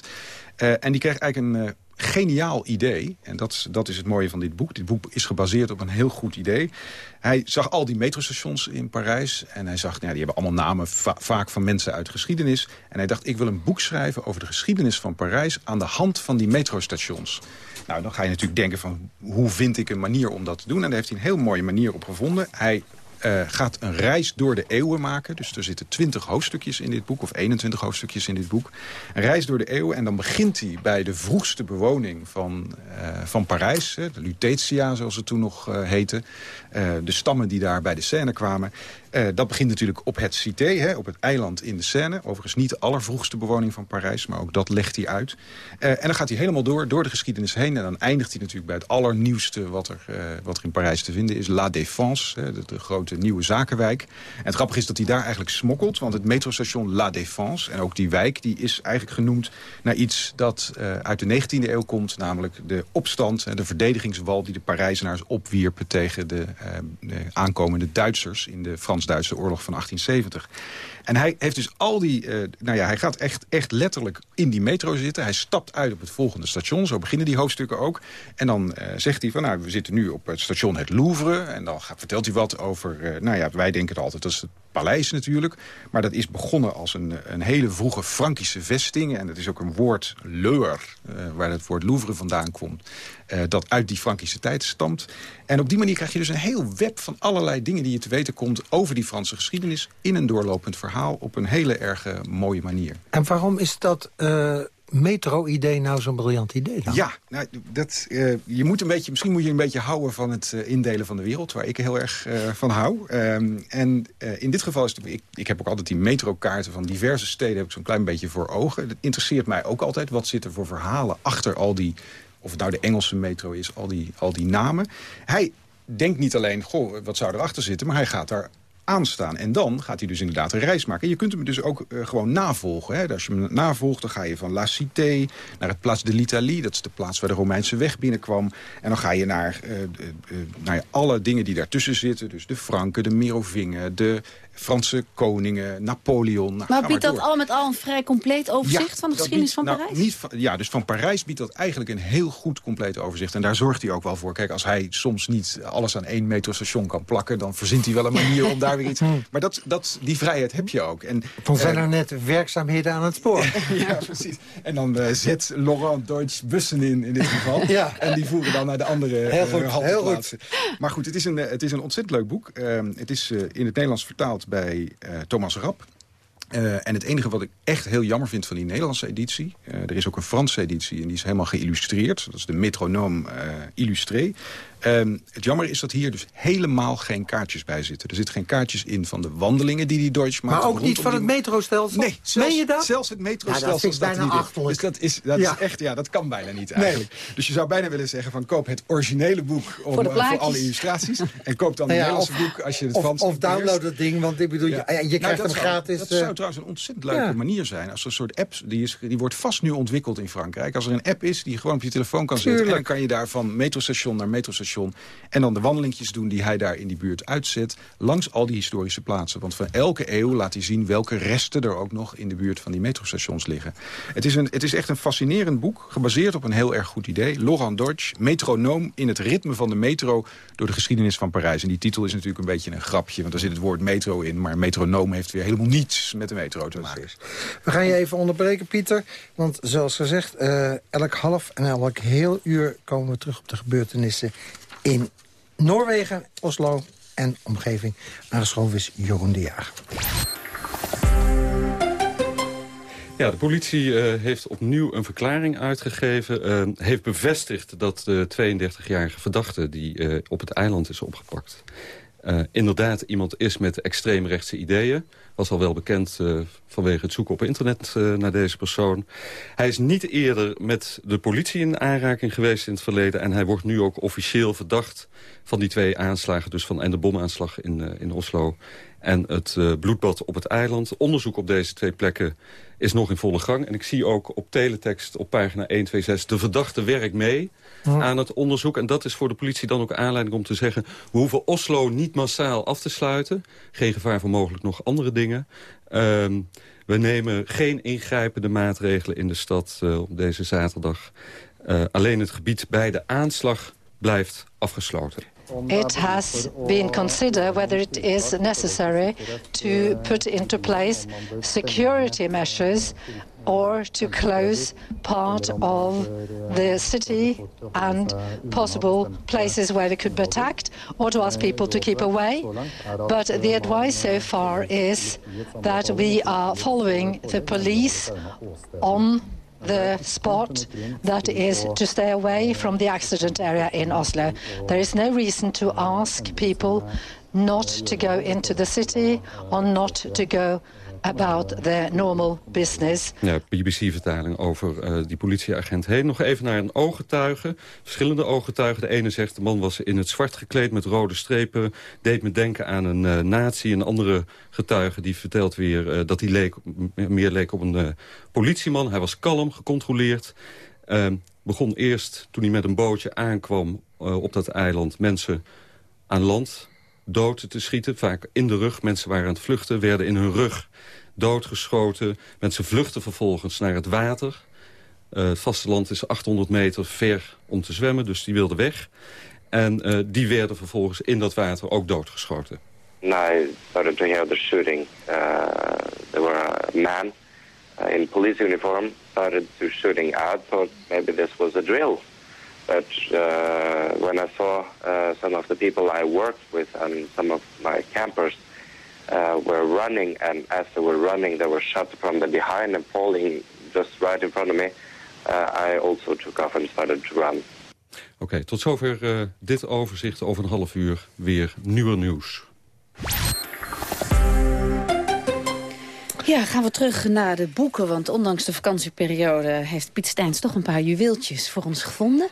Eh, en die kreeg eigenlijk een... eh, geniaal idee. En dat dat is het mooie van dit boek. Dit boek is gebaseerd op een heel goed idee. Hij zag al die metrostations in Parijs. En hij zag, nou, die hebben allemaal namen va- vaak van mensen uit geschiedenis. En hij dacht, ik wil een boek schrijven over de geschiedenis van Parijs... aan de hand van die metrostations. Nou, dan ga je natuurlijk denken van, hoe vind ik een manier om dat te doen? En daar heeft hij een heel mooie manier op gevonden. Hij eh, gaat een reis door de eeuwen maken. Dus er zitten 20 hoofdstukjes in dit boek, of 21 hoofdstukjes in dit boek. Een reis door de eeuwen en dan begint hij bij de vroegste bewoning van, eh, van Parijs. De Lutetia, zoals het toen nog eh, heette. De stammen die daar bij de Seine kwamen. Eh, dat begint natuurlijk op het Cité, hè, op het eiland in de Seine. Overigens niet de allervroegste bewoning van Parijs, maar ook dat legt hij uit. Eh, en dan gaat hij helemaal door, door de geschiedenis heen. En dan eindigt hij natuurlijk bij het allernieuwste wat er, eh, wat er in Parijs te vinden is. La Défense, hè, de, grote nieuwe zakenwijk. En het grappige is dat hij daar eigenlijk smokkelt. Want het metrostation La Défense, en ook die wijk... die is eigenlijk genoemd naar iets dat uit de 19e eeuw komt. Namelijk de opstand en de verdedigingswal die de Parijzenaars opwierpen... tegen de, de aankomende Duitsers in de Frans-Duitse oorlog van 1870. En hij heeft dus al die... eh, nou ja, hij gaat echt, echt letterlijk in die metro zitten. Hij stapt uit op het volgende station. Zo beginnen die hoofdstukken ook. En dan eh, zegt hij van, nou, we zitten nu op het station Het Louvre. En dan gaat, vertelt hij wat over... eh, nou ja, wij denken het altijd, dat het paleis natuurlijk. Maar dat is begonnen als een, een hele vroege Frankische vesting. En dat is ook een woord, leur, eh, waar het woord Louvre vandaan komt. eh, dat uit die Frankische tijd stamt. En op die manier krijg je dus een heel web van allerlei dingen... die je te weten komt over die Franse geschiedenis... in een doorlopend verhaal op een hele erg mooie manier. En waarom is dat eh, metro-idee nou zo'n briljant idee dan? Ja, nou, dat, eh, je moet een beetje, misschien moet je een beetje houden van het eh, indelen van de wereld... waar ik heel erg eh, van hou. Ehm, en in dit geval is ik, ik heb ook altijd die metrokaarten van diverse steden... heb ik zo'n klein beetje voor ogen. Het interesseert mij ook altijd. Wat zit er voor verhalen achter al die... of het nou de Engelse metro is, al die, al die namen. Hij denkt niet alleen, goh, wat zou erachter zitten... maar hij gaat daar aanstaan. En dan gaat hij dus inderdaad een reis maken. En je kunt hem dus ook uh, gewoon navolgen. Hè. Als je hem navolgt, dan ga je van La Cité naar het Place de l'Italie. Dat is de plaats waar de Romeinse weg binnenkwam. En dan ga je naar, uh, naar alle dingen die daartussen zitten. Dus de Franken, de Merovingen, de Franse koningen, Napoleon. Nou, maar biedt dat al met al een vrij compleet overzicht van de geschiedenis van nou, Parijs? Niet ja, dus van Parijs biedt dat eigenlijk een heel goed compleet overzicht. En daar zorgt hij ook wel voor. Kijk, als hij soms niet alles aan één metrostation kan plakken... dan verzint hij wel een manier om daar weer iets... *laughs* Maar dat, dat, die vrijheid heb je ook. En, Van zijn er net werkzaamheden aan het spoor. *laughs* ja, precies. En dan uh, zet Laurent Deutsch bussen in, in dit geval. *laughs* ja. En die voeren dan naar de andere heel goed, uh, heel goed. Maar goed, het is een, het is een ontzettend leuk boek. Uh, het is in het Nederlands vertaald bij Thomas Rapp. Uh, en het enige wat ik echt heel jammer vind van die Nederlandse editie... Uh, er is ook een Franse editie en die is helemaal geïllustreerd. Dat is de Metronoom Illustré. Um, het jammer is dat hier dus helemaal geen kaartjes bij zitten. Er zitten geen kaartjes in van de wandelingen die die Deutsch maakt. Maar ook niet van het metrostelsel? Nee, zelfs, Meen je dat? zelfs het metrostelsel ja, dat staat bijna niet achterlijk. Dus dat is, dat ja. is echt, ja, dat kan bijna niet eigenlijk. Nee. Dus je zou bijna willen zeggen van koop het originele boek om, voor, voor alle illustraties. *laughs* En koop dan nou het ja, Nederlandse of, boek als je het of, Frans Of download het ding, want ik bedoel, ja. je, je krijgt nou, hem gratis. Dat zou trouwens een ontzettend leuke ja. manier zijn. Als er een soort app, die, is, die wordt vast nu ontwikkeld in Frankrijk. Als er een app is die je gewoon op je telefoon kan zetten. En dan kan je daar van metrostation naar metrostation. En dan de wandelingjes doen die hij daar in die buurt uitzet. Langs al die historische plaatsen. Want van elke eeuw laat hij zien welke resten er ook nog in de buurt van die metrostations liggen. Het is, een, het is echt een fascinerend boek. Gebaseerd op een heel erg goed idee. Laurent Deutsch, metronoom in het ritme van de metro door de geschiedenis van Parijs. En die titel is natuurlijk een beetje een grapje. Want daar zit het woord metro in. Maar metronoom heeft weer helemaal niets met de metro te maken. We gaan je even onderbreken, Pieter. Want zoals gezegd, uh, elk half en elk heel uur komen we terug op de gebeurtenissen in Noorwegen, Oslo en omgeving. Aangeschoven is Jeroen de. Ja, de politie uh, heeft opnieuw een verklaring uitgegeven. Uh, heeft bevestigd dat de 32-jarige verdachte die uh, op het eiland is opgepakt... inderdaad iemand is met extreemrechtse ideeën was al wel bekend uh, vanwege het zoeken op internet uh, naar deze persoon. Hij is niet eerder met de politie in aanraking geweest in het verleden... en hij wordt nu ook officieel verdacht van die twee aanslagen... dus van en de bomaanslag in, uh, in Oslo en het bloedbad op het eiland. Onderzoek op deze twee plekken is nog in volle gang. En ik zie ook op teletext op pagina 126... de verdachte werkt mee aan het onderzoek. En dat is voor de politie dan ook aanleiding om te zeggen... we hoeven Oslo niet massaal af te sluiten. Geen gevaar voor mogelijk nog andere dingen. Um, we nemen geen ingrijpende maatregelen in de stad uh, op deze zaterdag. Uh, alleen het gebied bij de aanslag blijft afgesloten. It has been considered whether it is necessary to put into place security measures or to close part of the city and possible places where they could be attacked or to ask people to keep away. But the advice so far is that we are following the police on the spot that is to stay away from the accident area in Oslo. There is no reason to ask people not to go into the city or not to go about their normal business. Ja, BBC-vertaling over uh, die politieagent heen. Nog even naar een ooggetuige. Verschillende ooggetuigen. De ene zegt de man was in het zwart gekleed met rode strepen. Deed me denken aan een uh, nazi. Een andere getuige die vertelt weer uh, dat hij leek, meer leek op een politieman. Hij was kalm, gecontroleerd. Ehm, begon eerst, toen hij met een bootje aankwam op dat eiland... mensen aan land dood te schieten, vaak in de rug. Mensen waren aan het vluchten, werden in hun rug doodgeschoten. Mensen vluchten vervolgens naar het water. Uh, het vasteland is 800 meter ver om te zwemmen, dus die wilden weg. En uh, die werden vervolgens in dat water ook doodgeschoten. I started to hear the shooting. Uh, there were a man in police uniform started to shooting out. Thought maybe this was a drill. But uh, when I saw uh, some of the people I worked with and some of my campers uh, were running, and as they were running, they were shot from the behind and falling just right in front of me. I also took off and started to run. Oké, tot zover uh, dit overzicht. Over een half uur weer nieuwe nieuws. Ja, gaan we terug naar de boeken. Want ondanks de vakantieperiode heeft Piet Steins toch een paar juweeltjes voor ons gevonden.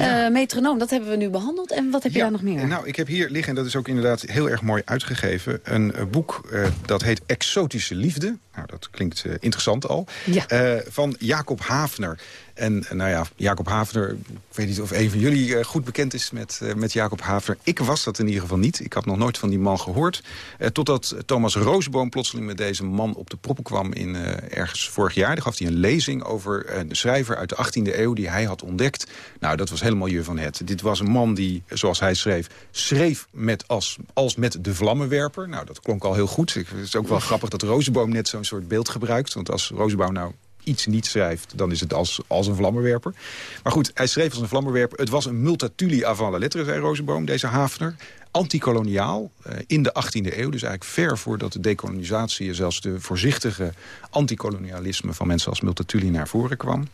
Uh, metronoom, dat hebben we nu behandeld. En wat heb je daar nog meer? Nou, ik heb hier liggen, en dat is ook inderdaad heel erg mooi uitgegeven... een boek dat heet Exotische Liefde. Nou, dat klinkt interessant al. Ja. van Jacob Hafner. En nou ja, Jacob Havener, ik weet niet of een van jullie uh, goed bekend is met, uh, met Jacob Havener. Ik was dat in ieder geval niet. Ik had nog nooit van die man gehoord. Uh, totdat Thomas Roosboom plotseling met deze man op de proppen kwam in ergens vorig jaar. Daar gaf hij een lezing over een schrijver uit de 18e eeuw die hij had ontdekt. Nou, dat was helemaal je van het. Dit was een man die, zoals hij schreef, schreef met als, als met de vlammenwerper. Nou, dat klonk al heel goed. Het is ook wel grappig dat Roosboom net zo'n soort beeld gebruikt. Want als Roosboom nou iets niet schrijft, dan is het als, als een vlammenwerper. Maar goed, hij schreef als een vlammenwerper. Het was een multatuli avant la lettre, zei Rozenboom, deze Hafner. Antikoloniaal uh, in de 18e eeuw. Dus eigenlijk ver voordat de dekolonisatie... en zelfs de voorzichtige antikolonialisme van mensen als Multatuli naar voren kwam.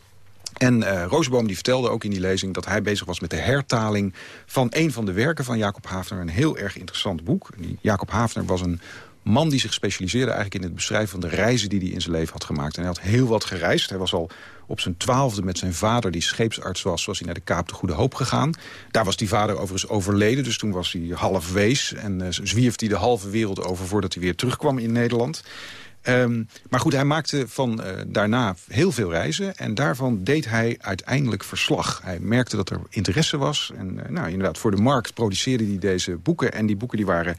En uh, die vertelde ook in die lezing dat hij bezig was met de hertaling van een van de werken van Jacob Hafner. Een heel erg interessant boek. Jacob Hafner was een man die zich specialiseerde eigenlijk in het beschrijven van de reizen die hij in zijn leven had gemaakt. En hij had heel wat gereisd. Hij was al op zijn twaalfde met zijn vader, die scheepsarts was, was hij naar de Kaap de Goede Hoop gegaan. Daar was die vader overigens overleden, dus toen was hij half wees. En uh, zwierf hij de halve wereld over voordat hij weer terugkwam in Nederland. Um, maar goed, hij maakte van uh, daarna heel veel reizen. En daarvan deed hij uiteindelijk verslag. Hij merkte dat er interesse was. En uh, nou, inderdaad, voor de markt produceerde hij deze boeken. En die boeken die waren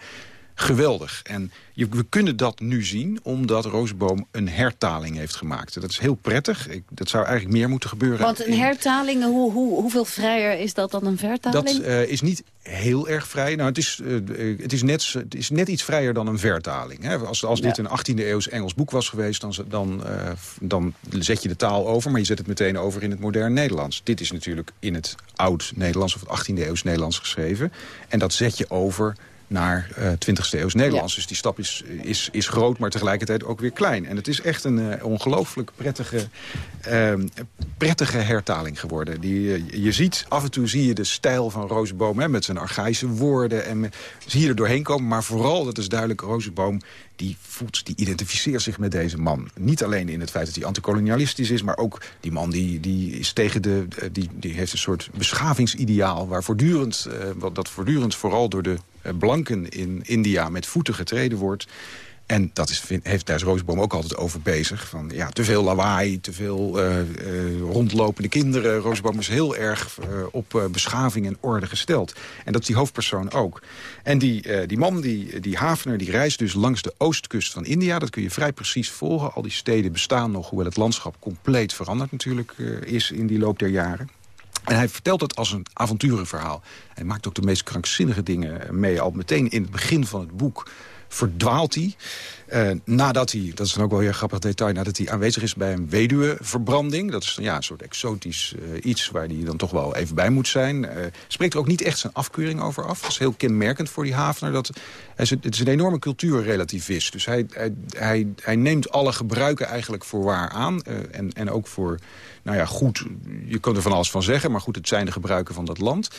geweldig. En je, we kunnen dat nu zien omdat Roosboom een hertaling heeft gemaakt. Dat is heel prettig. Ik, dat zou eigenlijk meer moeten gebeuren. Want een hertaling, hoe, hoe, hoeveel vrijer is dat dan een vertaling? Dat uh, is niet heel erg vrij. Nou, het is, uh, het is, net, het is net iets vrijer dan een vertaling. Hè? Als, als dit een 18e eeuws Engels boek was geweest... Dan, dan, uh, dan zet je de taal over, maar je zet het meteen over in het moderne Nederlands. Dit is natuurlijk in het oud-Nederlands of het 18e eeuws Nederlands geschreven. En dat zet je over naar uh, 20e eeuws Nederlands. Dus die stap is, is, is groot, maar tegelijkertijd ook weer klein. En het is echt een uh, ongelooflijk prettige, uh, prettige hertaling geworden. Die, uh, je ziet, af en toe zie je de stijl van Rozenboom... Hè, met zijn archaïsche woorden en zie je er doorheen komen. Maar vooral, dat is duidelijk, Rozenboom die voelt, die identificeert zich met deze man. Niet alleen in het feit dat hij antikolonialistisch is... maar ook die man die, die is tegen de... Die, die heeft een soort beschavingsideaal... waar voortdurend, uh, dat voortdurend vooral door de blanken in India met voeten getreden wordt. En dat is, heeft Thijs Roosboom ook altijd over bezig. Van, ja, te veel lawaai, te veel uh, uh, rondlopende kinderen. Roosboom is heel erg op beschaving en orde gesteld. En dat is die hoofdpersoon ook. En die, die man, die, die Havener, die reist dus langs de oostkust van India. Dat kun je vrij precies volgen. Al die steden bestaan nog, hoewel het landschap compleet veranderd natuurlijk is in die loop der jaren. En hij vertelt het als een avonturenverhaal. Hij maakt ook de meest krankzinnige dingen mee. Al meteen in het begin van het boek verdwaalt hij. Uh, nadat hij, dat is dan ook wel een grappig detail... nadat hij aanwezig is bij een weduweverbranding. Dat is ja, een soort exotisch uh, iets waar hij dan toch wel even bij moet zijn. Uh, spreekt er ook niet echt zijn afkeuring over af. Dat is heel kenmerkend voor die Havener. Dat, het is een enorme cultuurrelativist. Dus hij, hij, hij, hij neemt alle gebruiken eigenlijk voor waar aan. en, en ook voor, nou ja, goed... je kunt er van alles van zeggen... maar goed, het zijn de gebruiken van dat land...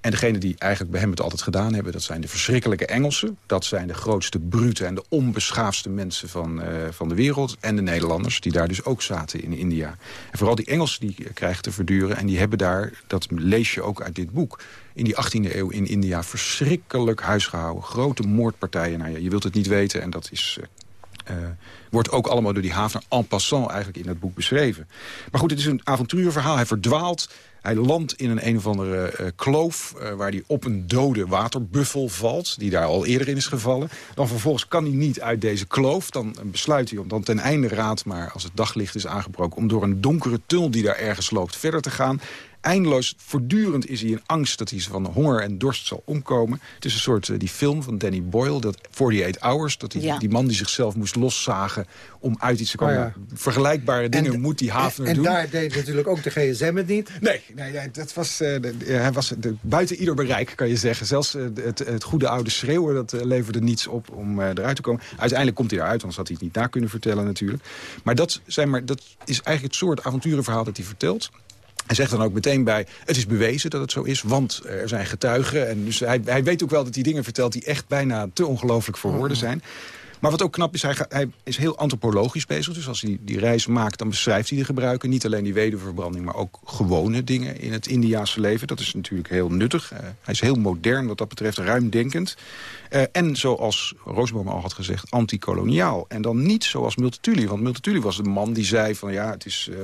En degene die eigenlijk bij hem het altijd gedaan hebben... dat zijn de verschrikkelijke Engelsen. Dat zijn de grootste brute en de onbeschaafdste mensen van, uh, van de wereld. En de Nederlanders, die daar dus ook zaten in India. En vooral die Engelsen die krijgen te verduren. En die hebben daar, dat lees je ook uit dit boek... in die 18e eeuw in India verschrikkelijk huisgehouden. Grote moordpartijen. Nou ja, je wilt het niet weten en dat is... Uh, wordt ook allemaal door die Havener en passant eigenlijk in het boek beschreven. Maar goed, het is een avontuurverhaal. Hij verdwaalt. Hij landt in een een of andere uh, kloof... Uh, waar hij op een dode waterbuffel valt... die daar al eerder in is gevallen. Dan vervolgens kan hij niet uit deze kloof. Dan besluit hij om dan ten einde raad... maar als het daglicht is aangebroken... om door een donkere tunnel die daar ergens loopt verder te gaan eindeloos, voortdurend is hij in angst dat hij van honger en dorst zal omkomen. Het is een soort, uh, die film van Danny Boyle, dat 48 Hours, dat die, ja. die man die zichzelf moest loszagen om uit iets te komen. Oh ja. Vergelijkbare dingen en, moet die Havener en, doen. En daar deed natuurlijk ook de gsm het niet. Nee, nee, nee dat was, uh, de, hij was de, buiten ieder bereik, kan je zeggen. Zelfs uh, het, het, goede oude schreeuwen, dat leverde niets op om eruit te komen. Uiteindelijk komt hij eruit, anders had hij het niet na kunnen vertellen natuurlijk. Maar dat, zijn maar dat is eigenlijk het soort avonturenverhaal dat hij vertelt. Hij zegt dan ook meteen bij, het is bewezen dat het zo is, want er zijn getuigen. En dus hij, hij weet ook wel dat hij dingen vertelt die echt bijna te ongelooflijk voor woorden zijn. Maar wat ook knap is, hij, hij, is heel antropologisch bezig. Dus als hij die reis maakt, dan beschrijft hij de gebruiken. Niet alleen die weduwverbranding, maar ook gewone dingen in het Indiaanse leven. Dat is natuurlijk heel nuttig. Uh, hij is heel modern wat dat betreft, ruimdenkend. Uh, en zoals Roosboom al had gezegd, antikoloniaal. En dan niet zoals Multatuli. Want Multatuli was de man die zei van ja, het is... Uh,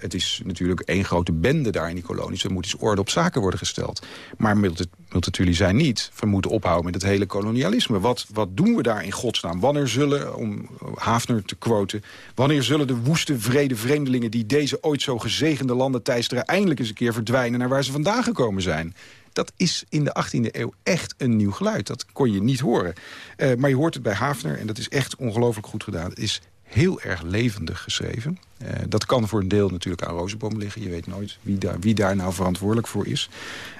het is natuurlijk één grote bende daar in die kolonies. Er moet eens orde op zaken worden gesteld. Maar Multatuli zei niet, we moeten ophouden met het hele kolonialisme. Wat, wat doen we daar in godsnaam? Wanneer zullen, om Hafner te quoten... wanneer zullen de woeste, vrede vreemdelingen... die deze ooit zo gezegende landen teisteren... eindelijk eens een keer verdwijnen naar waar ze vandaan gekomen zijn? dat is in de 18e eeuw echt een nieuw geluid. Dat kon je niet horen. Uh, maar je hoort het bij Hafner en dat is echt ongelooflijk goed gedaan. Het is heel erg levendig geschreven. Uh, dat kan voor een deel natuurlijk aan Rozenboom liggen. Je weet nooit wie daar, wie daar nou verantwoordelijk voor is.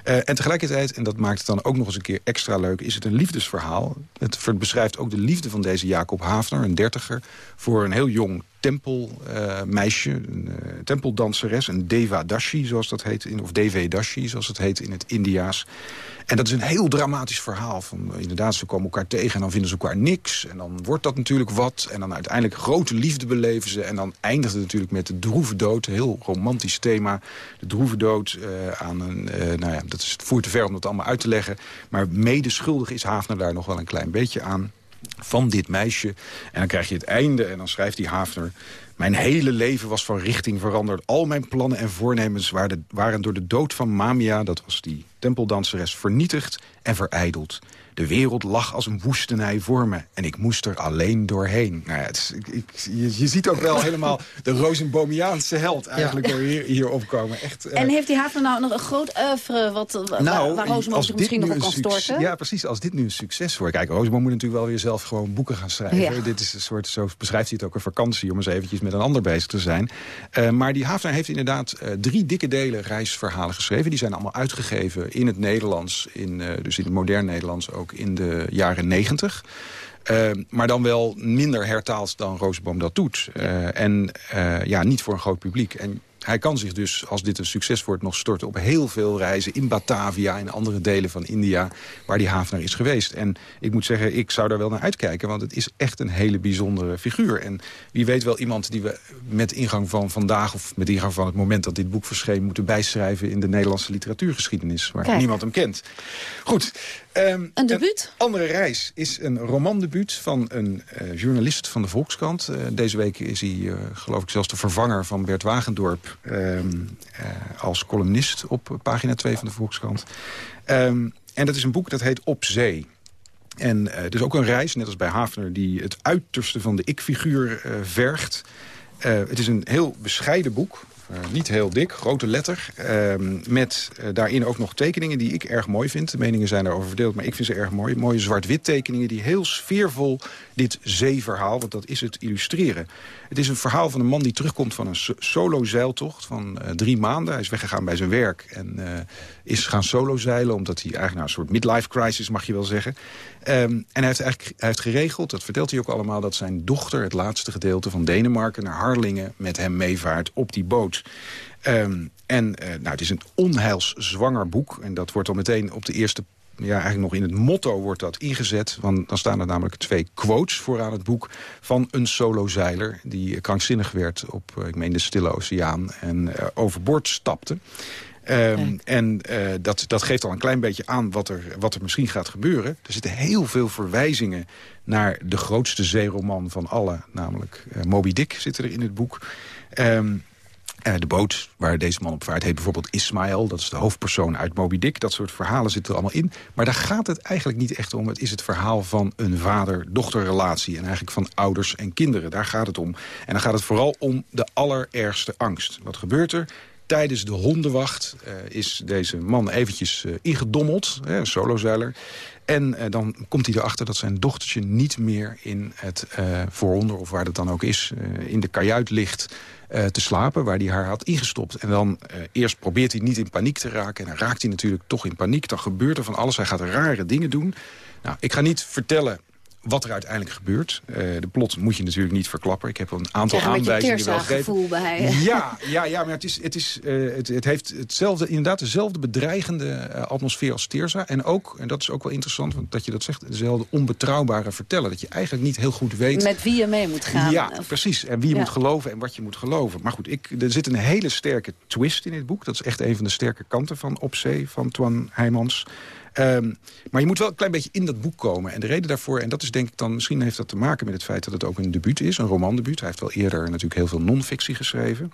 Uh, en tegelijkertijd, en dat maakt het dan ook nog eens een keer extra leuk... is het een liefdesverhaal. Het beschrijft ook de liefde van deze Jacob Hafner, een dertiger... voor een heel jong tempelmeisje, uh, een tempeldanseres, een Deva Dashi, zoals dat heet, in, of Deve Dashi, zoals het heet in het Indiaas. En dat is een heel dramatisch verhaal. Van, inderdaad, ze komen elkaar tegen en dan vinden ze elkaar niks. En dan wordt dat natuurlijk wat. En dan uiteindelijk grote liefde beleven ze. En dan eindigt het natuurlijk met de droeve dood. Een heel romantisch thema. De droeve dood uh, aan een... Uh, nou ja, dat is, het voert te ver om dat allemaal uit te leggen. Maar medeschuldig is Hafner daar nog wel een klein beetje aan van dit meisje. En dan krijg je het einde en dan schrijft die Hafner... Mijn hele leven was van richting veranderd. Al mijn plannen en voornemens waren door de dood van Mamia... dat was die tempeldanseres, vernietigd en verijdeld. De wereld lag als een woestenij voor me. En ik moest er alleen doorheen. Nou ja, is, ik, ik, je, je, ziet ook wel helemaal de Rozenbomiaanse held eigenlijk ja. hier, hier opkomen. Echt, uh... En heeft die Haven nou nog een groot oeuvre wat, nou, waar, waar Rozenboom zich misschien nog op kan storten? Ja, precies. Als dit nu een succes wordt. Kijk, Rozenboom moet natuurlijk wel weer zelf gewoon boeken gaan schrijven. Ja. Dit is een soort, zo beschrijft hij het ook, een vakantie om eens eventjes met een ander bezig te zijn. Uh, maar die Hafner heeft inderdaad uh, drie dikke delen reisverhalen geschreven. Die zijn allemaal uitgegeven in het Nederlands, in, dus in het modern Nederlands ook in de jaren negentig. Uh, maar dan wel minder hertaald dan Rozenboom dat doet. Uh, en uh, ja, niet voor een groot publiek. En hij kan zich dus, als dit een succes wordt, nog storten op heel veel reizen in Batavia en andere delen van India, waar die Havenaar is geweest. En ik moet zeggen, ik zou daar wel naar uitkijken, want het is echt een hele bijzondere figuur. En wie weet wel iemand die we met ingang van vandaag, of met ingang van het moment dat dit boek verscheen, moeten bijschrijven in de Nederlandse literatuurgeschiedenis, waar Kijk. niemand hem kent. Goed. Um, een debuut? Een andere reis is een romandebuut van een uh, journalist van de Volkskrant. Uh, deze week is hij, uh, geloof ik, zelfs de vervanger van Bert Wagendorp... Um, als columnist op pagina 2 van de Volkskrant. Um, en dat is een boek dat heet Op Zee. En het is ook een reis, net als bij Hafner... die het uiterste van de ik-figuur vergt... het is een heel bescheiden boek. Uh, niet heel dik, grote letter. Uh, met uh, daarin ook nog tekeningen die ik erg mooi vind. De meningen zijn daarover verdeeld, maar ik vind ze erg mooi. Mooie zwart-wit tekeningen die heel sfeervol dit zeeverhaal, want dat is het, illustreren. Het is een verhaal van een man die terugkomt van een solo-zeiltocht van uh, drie maanden. Hij is weggegaan bij zijn werk en is gaan solo-zeilen... omdat hij eigenlijk nou, een soort midlife crisis, mag je wel zeggen. Um, en hij heeft eigenlijk hij heeft geregeld, dat vertelt hij ook allemaal... dat zijn dochter het laatste gedeelte van Denemarken naar Harlingen... met hem meevaart op die boot. Um, en uh, nou, het is een onheilszwanger boek. En dat wordt al meteen op de eerste ja, eigenlijk nog in het motto wordt dat ingezet. Want dan staan er namelijk twee quotes vooraan het boek... van een solozeiler die krankzinnig werd op, ik meen, de Stille Oceaan... en uh, overboord stapte. Um, en uh, dat, dat geeft al een klein beetje aan wat er, wat er misschien gaat gebeuren. Er zitten heel veel verwijzingen naar de grootste zeeroman van alle. Namelijk uh, Moby Dick zit er in het boek. Um, uh, de boot waar deze man op vaart heet bijvoorbeeld Ismaël. Dat is de hoofdpersoon uit Moby Dick. Dat soort verhalen zitten er allemaal in. Maar daar gaat het eigenlijk niet echt om. Het is het verhaal van een vader-dochterrelatie. En eigenlijk van ouders en kinderen. Daar gaat het om. En dan gaat het vooral om de allerergste angst. Wat gebeurt er? Tijdens de hondenwacht uh, is deze man eventjes uh, ingedommeld, een solozeiler. En uh, dan komt hij erachter dat zijn dochtertje niet meer in het vooronder... of waar dat dan ook is, in de kajuit ligt te slapen... waar hij haar had ingestopt. En dan eerst probeert hij niet in paniek te raken... en dan raakt hij natuurlijk toch in paniek. Dan gebeurt er van alles, hij gaat rare dingen doen. Nou, ik ga niet vertellen wat er uiteindelijk gebeurt. Uh, de plot moet je natuurlijk niet verklappen. Ik heb een aantal ja, aanwijzingen wel gegeven. bij. *laughs* Ja, ja, ja, maar het, is, het, is, uh, het, het, heeft hetzelfde, inderdaad dezelfde bedreigende uh, atmosfeer als Teersa. En ook, en dat is ook wel interessant, want dat je dat zegt... dezelfde onbetrouwbare vertellen. Dat je eigenlijk niet heel goed weet... Met wie je mee moet gaan. Ja, precies. En wie je moet geloven en wat je moet geloven. Maar goed, ik, er zit een hele sterke twist in dit boek. Dat is echt een van de sterke kanten van Op Zee, van Twan Heijmans. Um, maar je moet wel een klein beetje in dat boek komen. En de reden daarvoor, en dat is denk ik dan... misschien heeft dat te maken met het feit dat het ook een debuut is. Een romandebuut. Hij heeft wel eerder natuurlijk heel veel non-fictie geschreven.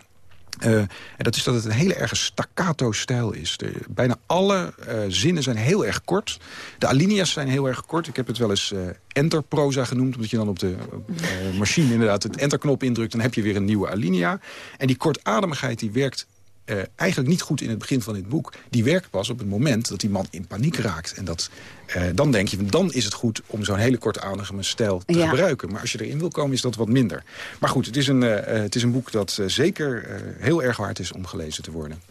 Uh, en dat is dat het een hele erge staccato-stijl is. De, bijna alle uh, zinnen zijn heel erg kort. De alinea's zijn heel erg kort. Ik heb het wel eens uh, enterproza genoemd. Omdat je dan op de machine inderdaad het enterknop indrukt. Dan heb je weer een nieuwe alinea. En die kortademigheid die werkt uh, eigenlijk niet goed in het begin van dit boek... die werkt pas op het moment dat die man in paniek raakt. En dat, uh, dan denk je, dan is het goed om zo'n hele kortaanige stijl te ja. gebruiken. Maar als je erin wil komen, is dat wat minder. Maar goed, het is een, uh, het is een boek dat zeker heel erg waard is om gelezen te worden.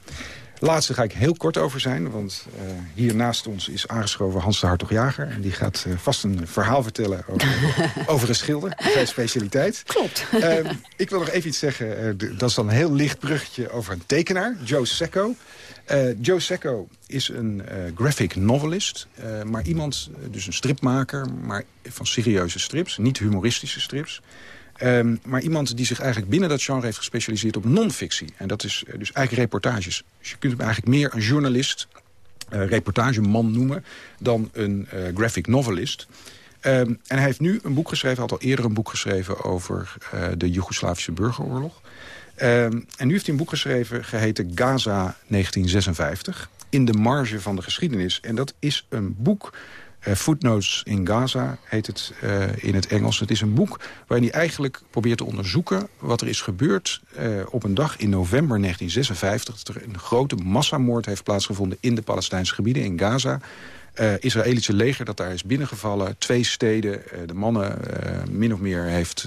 Laatste ga ik heel kort over zijn, want uh, hier naast ons is aangeschoven Hans de Hartog-Jager. En die gaat uh, vast een verhaal vertellen over, *laughs* over een schilder, zijn specialiteit. Klopt. Uh, ik wil nog even iets zeggen, dat is dan een heel licht bruggetje over een tekenaar, Joe Secco. Joe Secco is een graphic novelist, maar iemand, dus een stripmaker, maar van serieuze strips, niet humoristische strips. Um, maar iemand die zich eigenlijk binnen dat genre heeft gespecialiseerd op non-fictie. En dat is uh, dus eigenlijk reportages. Dus je kunt hem eigenlijk meer een journalist, uh, reportageman noemen... dan een uh, graphic novelist. Um, en hij heeft nu een boek geschreven, hij had al eerder een boek geschreven... over de Joegoslavische burgeroorlog. Um, en nu heeft hij een boek geschreven geheten Gaza 1956... in de marge van de geschiedenis. En dat is een boek Uh, Footnotes in Gaza heet het uh, in het Engels. Het is een boek waarin hij eigenlijk probeert te onderzoeken... wat er is gebeurd uh, op een dag in november 1956... dat er een grote massamoord heeft plaatsgevonden in de Palestijnse gebieden in Gaza... Uh, Israëlische leger dat daar is binnengevallen. Twee steden, uh, de mannen uh, min of meer heeft,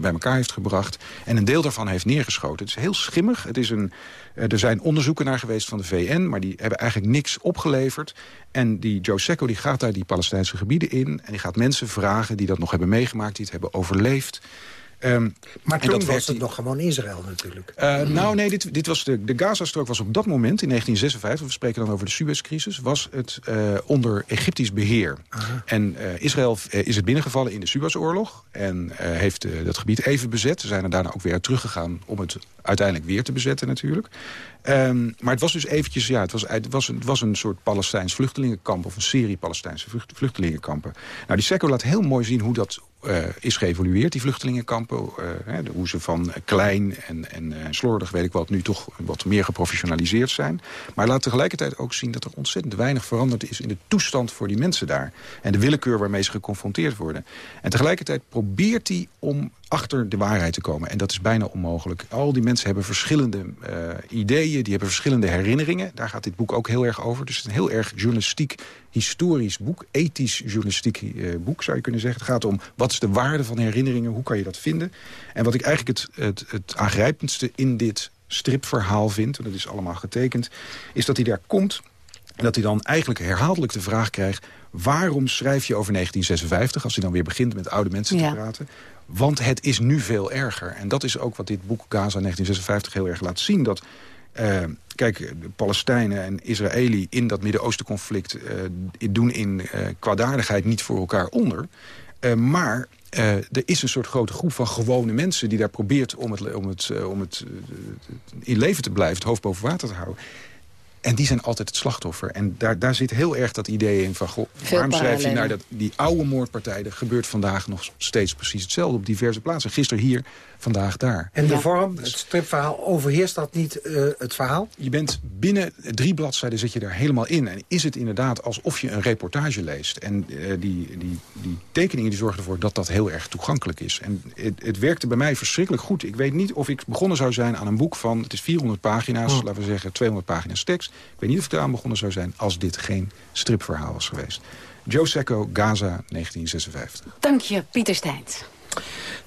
bij elkaar heeft gebracht. En een deel daarvan heeft neergeschoten. Het is heel schimmig. Het is een, er zijn onderzoeken naar geweest van de VN... maar die hebben eigenlijk niks opgeleverd. En die Joe Secco die gaat daar die Palestijnse gebieden in... en die gaat mensen vragen die dat nog hebben meegemaakt... die het hebben overleefd... Um, maar toen was het nog gewoon Israël natuurlijk. Uh, nou nee, dit, dit was de, de Gazastrook was op dat moment, in 1956... we spreken dan over de Suezcrisis... was het uh, onder Egyptisch beheer. Aha. En uh, Israël is het binnengevallen in de Suezoorlog... en heeft dat gebied even bezet. Ze zijn er daarna ook weer teruggegaan om het uiteindelijk weer te bezetten natuurlijk. Um, maar het was dus eventjes, ja, het was, het, was, het was een soort Palestijns vluchtelingenkamp... of een serie Palestijnse vluchtelingenkampen. Nou, die Secco laat heel mooi zien hoe dat is geëvolueerd, die vluchtelingenkampen. Uh, hoe ze van klein en, en slordig, weet ik wat, nu toch wat meer geprofessionaliseerd zijn. Maar laat tegelijkertijd ook zien dat er ontzettend weinig veranderd is... in de toestand voor die mensen daar. En de willekeur waarmee ze geconfronteerd worden. En tegelijkertijd probeert hij om achter de waarheid te komen. En dat is bijna onmogelijk. Al die mensen hebben verschillende uh, ideeën, die hebben verschillende herinneringen. Daar gaat dit boek ook heel erg over. Dus het is een heel erg journalistiek, historisch boek. Ethisch journalistiek uh, boek, zou je kunnen zeggen. Het gaat om wat is de waarde van herinneringen, hoe kan je dat vinden. En wat ik eigenlijk het, het, het aangrijpendste in dit stripverhaal vind... en dat is allemaal getekend, is dat hij daar komt... en dat hij dan eigenlijk herhaaldelijk de vraag krijgt... waarom schrijf je over 1956, als hij dan weer begint met oude mensen ja. te praten... Want het is nu veel erger. En dat is ook wat dit boek Gaza 1956 heel erg laat zien. Dat, uh, kijk, de Palestijnen en Israëli in dat Midden-Oosten conflict... Uh, doen in uh, kwaadaardigheid niet voor elkaar onder. maar er is een soort grote groep van gewone mensen... die daar probeert om het, om het, om het in leven te blijven, het hoofd boven water te houden. En die zijn altijd het slachtoffer. En daar, daar zit heel erg dat idee in van... Goh, waarom schrijf je naar dat, die oude moordpartij... er gebeurt vandaag nog steeds precies hetzelfde op diverse plaatsen. Gisteren hier, vandaag daar. En de ja. vorm, het stripverhaal, overheerst dat niet uh, het verhaal? Je bent binnen drie bladzijden zit je daar helemaal in. En is het inderdaad alsof je een reportage leest. En uh, die, die, die tekeningen die zorgen ervoor dat dat heel erg toegankelijk is. En het, het werkte bij mij verschrikkelijk goed. Ik weet niet of ik begonnen zou zijn aan een boek van... het is 400 pagina's, oh. laten we zeggen 200 pagina's tekst. Ik weet niet of ik eraan begonnen zou zijn als dit geen stripverhaal was geweest. Joe Secco, Gaza, 1956. Dank je, Pieter Steins.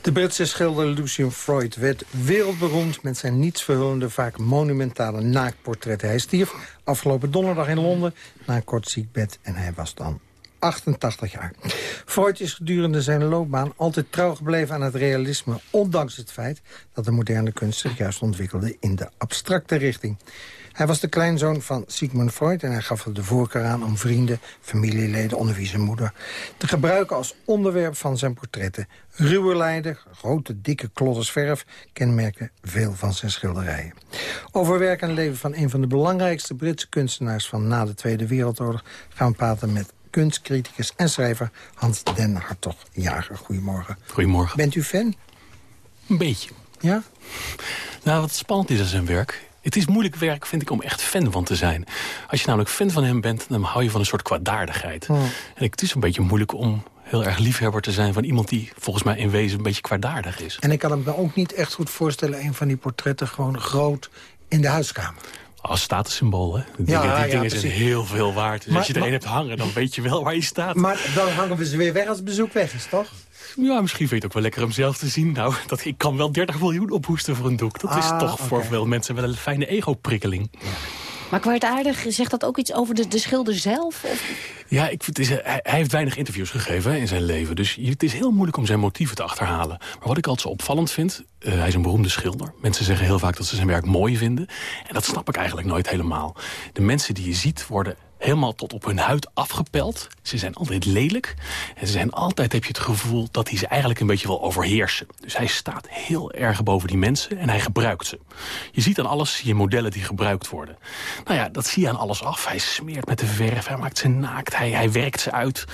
De Britse schilder Lucian Freud werd wereldberoemd... met zijn nietsverhullende, vaak monumentale naaktportretten. Hij stierf afgelopen donderdag in Londen na een kort ziekbed... en hij was dan 88 jaar. Freud is gedurende zijn loopbaan altijd trouw gebleven aan het realisme... ondanks het feit dat de moderne kunst zich juist ontwikkelde in de abstracte richting. Hij was de kleinzoon van Sigmund Freud en hij gaf er de voorkeur aan om vrienden, familieleden, onder moeder, te gebruiken als onderwerp van zijn portretten. Ruwe lijnen, grote dikke klodders verf kenmerken veel van zijn schilderijen. Over werk en leven van een van de belangrijkste Britse kunstenaars van na de Tweede Wereldoorlog gaan we praten met kunstcriticus en schrijver Hans den Hartog. Jager, goedemorgen. Goedemorgen. Bent u fan? Een beetje. Ja? Nou, wat spannend is aan zijn werk... Het is moeilijk werk, vind ik, om echt fan van te zijn. Als je namelijk fan van hem bent, dan hou je van een soort kwaadaardigheid. En het is een beetje moeilijk om heel erg liefhebber te zijn... van iemand die volgens mij in wezen een beetje kwaadaardig is. En ik kan me ook niet echt goed voorstellen... een van die portretten gewoon groot in de huiskamer. Als statussymbool, hè? Die Ja, die ja, dingen zijn heel veel waard. Dus Maar- als je er een hebt hangen, dan weet je wel waar je staat. Maar dan hangen we ze weer weg als het bezoek weg is, toch? Ja, misschien vind je het ook wel lekker om zelf te zien. Nou, dat, ik kan wel 30 miljoen ophoesten voor een doek. Dat is Ah, toch voor veel mensen wel een fijne ego-prikkeling. Maar kwaadaardig, zegt dat ook iets over de, de schilder zelf? Ja, ik het is, hij, hij heeft weinig interviews gegeven in zijn leven. Dus het is heel moeilijk om zijn motieven te achterhalen. Maar wat ik altijd zo opvallend vind... eh, hij is een beroemde schilder. Mensen zeggen heel vaak dat ze zijn werk mooi vinden. En dat snap ik eigenlijk nooit helemaal. De mensen die je ziet worden helemaal tot op hun huid afgepeld. Ze zijn altijd lelijk. En ze zijn altijd, heb je het gevoel, dat hij ze eigenlijk een beetje wil overheersen. Dus hij staat heel erg boven die mensen en hij gebruikt ze. Je ziet aan alles, je modellen die gebruikt worden. Nou ja, dat zie je aan alles af. Hij smeert met de verf, hij maakt ze naakt, hij, hij werkt ze uit.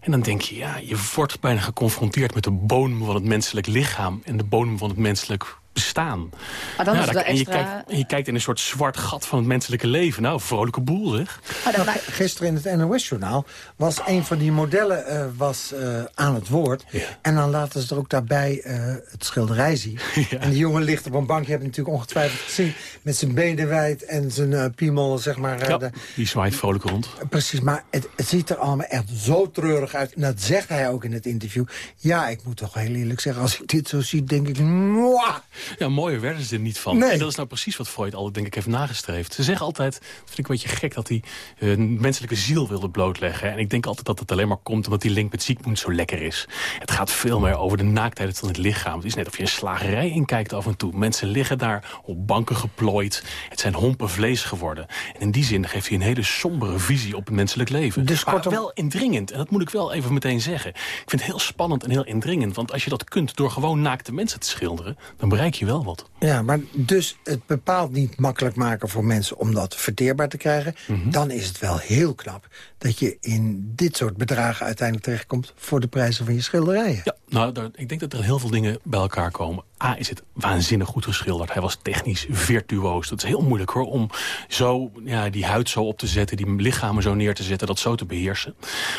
En dan denk je, ja, je wordt bijna geconfronteerd met de bodem van het menselijk lichaam... en de bodem van het menselijk bestaan. Maar dan is en, je extra- kijkt, je kijkt in een soort zwart gat van het menselijke leven. Nou, vrolijke boel, zeg. Nou, gisteren in het NOS-journaal was een van die modellen eh, was, eh, aan het woord. En dan laten ze er ook daarbij eh, het schilderij zien. *laughs* En die jongen ligt op een bank, je hebt het natuurlijk ongetwijfeld gezien... met zijn benen wijd en zijn eh, piemel, zeg maar. eh, Ja, de- die zwaait vrolijk rond. Precies, maar het, het ziet er allemaal echt zo treurig uit. En dat zegt hij ook in het interview. Ja, ik moet toch heel eerlijk zeggen, als ik dit zo zie, denk ik... mwah. Ja, mooier werden ze er niet van. Nee. En dat is nou precies wat Freud altijd, denk ik, heeft nagestreefd. Ze zeggen altijd, dat vind ik een beetje gek, dat hij eh, een menselijke ziel wilde blootleggen. En ik denk altijd dat het alleen maar komt omdat die link met Siegmund zo lekker is. Het gaat veel meer over de naaktheid van het lichaam. Het is net of je een slagerij inkijkt af en toe. Mensen liggen daar op banken geplooid. Het zijn hompen vlees geworden. En in die zin geeft hij een hele sombere visie op het menselijk leven. Dus maar kortom- wel indringend. En dat moet ik wel even meteen zeggen. Ik vind het heel spannend en heel indringend. Want als je dat kunt door gewoon naakte mensen te schilderen... dan bereik je wel wat. Ja, maar dus het bepaald niet makkelijk maken voor mensen om dat verteerbaar te krijgen. Mhm. Dan is het wel heel knap dat je in dit soort bedragen uiteindelijk terechtkomt voor de prijzen van je schilderijen. Ja, nou, daar- ik denk dat er heel veel dingen bij elkaar komen. A, is het waanzinnig goed geschilderd. Hij was technisch virtuoos. Dat is heel moeilijk hoor, om zo, ja, die huid zo op te zetten... die lichamen zo neer te zetten, dat zo te beheersen.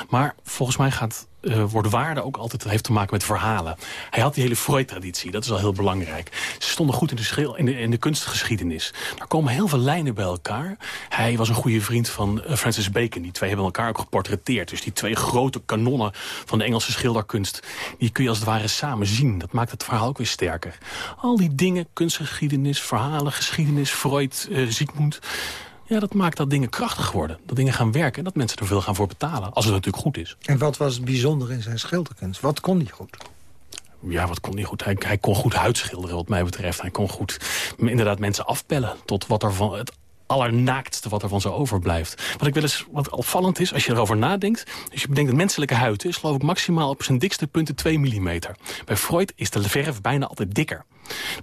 Maar volgens mij gaat, eh, wordt waarde ook altijd... heeft te maken met verhalen. Hij had die hele Freud-traditie, dat is al heel belangrijk. Ze stonden goed in de, schil, in de, in de kunstgeschiedenis. Daar komen heel veel lijnen bij elkaar. Hij was een goede vriend van eh, Francis Bacon. Die twee hebben elkaar ook geportretteerd. Dus die twee grote kanonnen van de Engelse schilderkunst... die kun je als het ware samen zien. Dat maakt het verhaal ook weer sterker. Al die dingen, kunstgeschiedenis, verhalen, geschiedenis... Freud, Ziegmund... Ja, dat maakt dat dingen krachtig worden. Dat dingen gaan werken en dat mensen er veel gaan voor betalen. Als het natuurlijk goed is. En wat was bijzonder in zijn schilderkunst? Wat kon hij goed? Ja, wat kon hij goed? Hij, hij kon goed huidschilderen wat mij betreft. Hij kon goed m- inderdaad mensen afpellen tot wat er van het allernaaktste wat er van zo overblijft. Wat ik wel eens wat opvallend is, als je erover nadenkt... als je bedenkt dat menselijke huid is, geloof ik maximaal op zijn dikste punten 2 mm. Bij Freud is de verf bijna altijd dikker.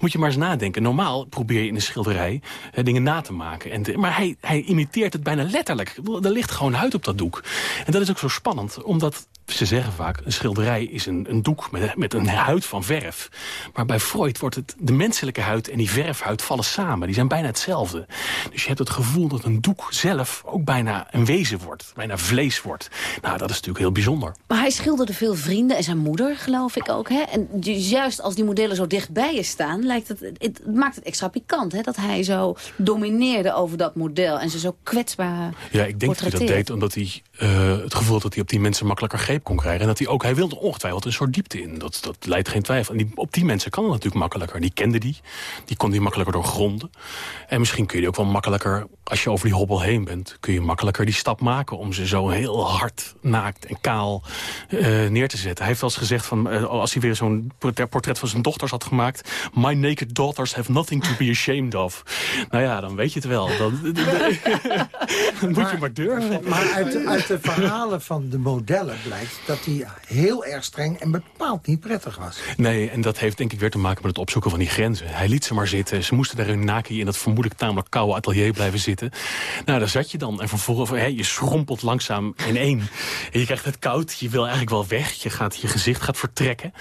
Moet je maar eens nadenken. Normaal probeer je in een schilderij eh, dingen na te maken. En maar hij, hij imiteert het bijna letterlijk. Er ligt gewoon huid op dat doek. En dat is ook zo spannend, omdat ze zeggen vaak... een schilderij is een, een doek met, met een huid van verf. Maar bij Freud wordt het de menselijke huid en die verfhuid vallen samen. Die zijn bijna hetzelfde. Dus je hebt het gevoel dat een doek zelf ook bijna een wezen wordt. Bijna vlees wordt. Nou, dat is natuurlijk heel bijzonder. Maar hij schilderde veel vrienden en zijn moeder, geloof ik ook. Hè? En juist als die modellen zo dichtbij je staan, lijkt het, het, maakt het extra pikant. Hè? Dat hij zo domineerde over dat model en ze zo kwetsbaar Ja, ik denk dat hij dat deed omdat hij uh, het gevoel had dat hij op die mensen makkelijker greep kon krijgen. En dat hij ook, hij wilde ongetwijfeld een soort diepte in. Dat, dat leidt geen twijfel. En die, op die mensen kan het natuurlijk makkelijker. Die kende die, die kon die makkelijker doorgronden. En misschien kun je die ook wel makkelijker, als je over die hobbel heen bent... kun je makkelijker die stap maken om ze zo heel hard, naakt en kaal uh, neer te zetten. Hij heeft wel eens gezegd, van, uh, als hij weer zo'n portret van zijn dochters had gemaakt... My naked daughters have nothing to be ashamed of. Nou ja, dan weet je het wel. Dan, *laughs* moet je maar durven. Maar uit, uit de verhalen van de modellen blijkt dat hij heel erg streng en bepaald niet prettig was. Nee, en dat heeft denk ik weer te maken met het opzoeken van die grenzen. Hij liet ze maar zitten. Ze moesten daar hun naki in dat vermoedelijk tamelijk koude atelier blijven zitten. Nou, daar zat je dan. En vervolgens, hey, je schrompelt langzaam in één. En je krijgt het koud, je wil eigenlijk wel weg. Je, gaat, je gezicht gaat vertrekken.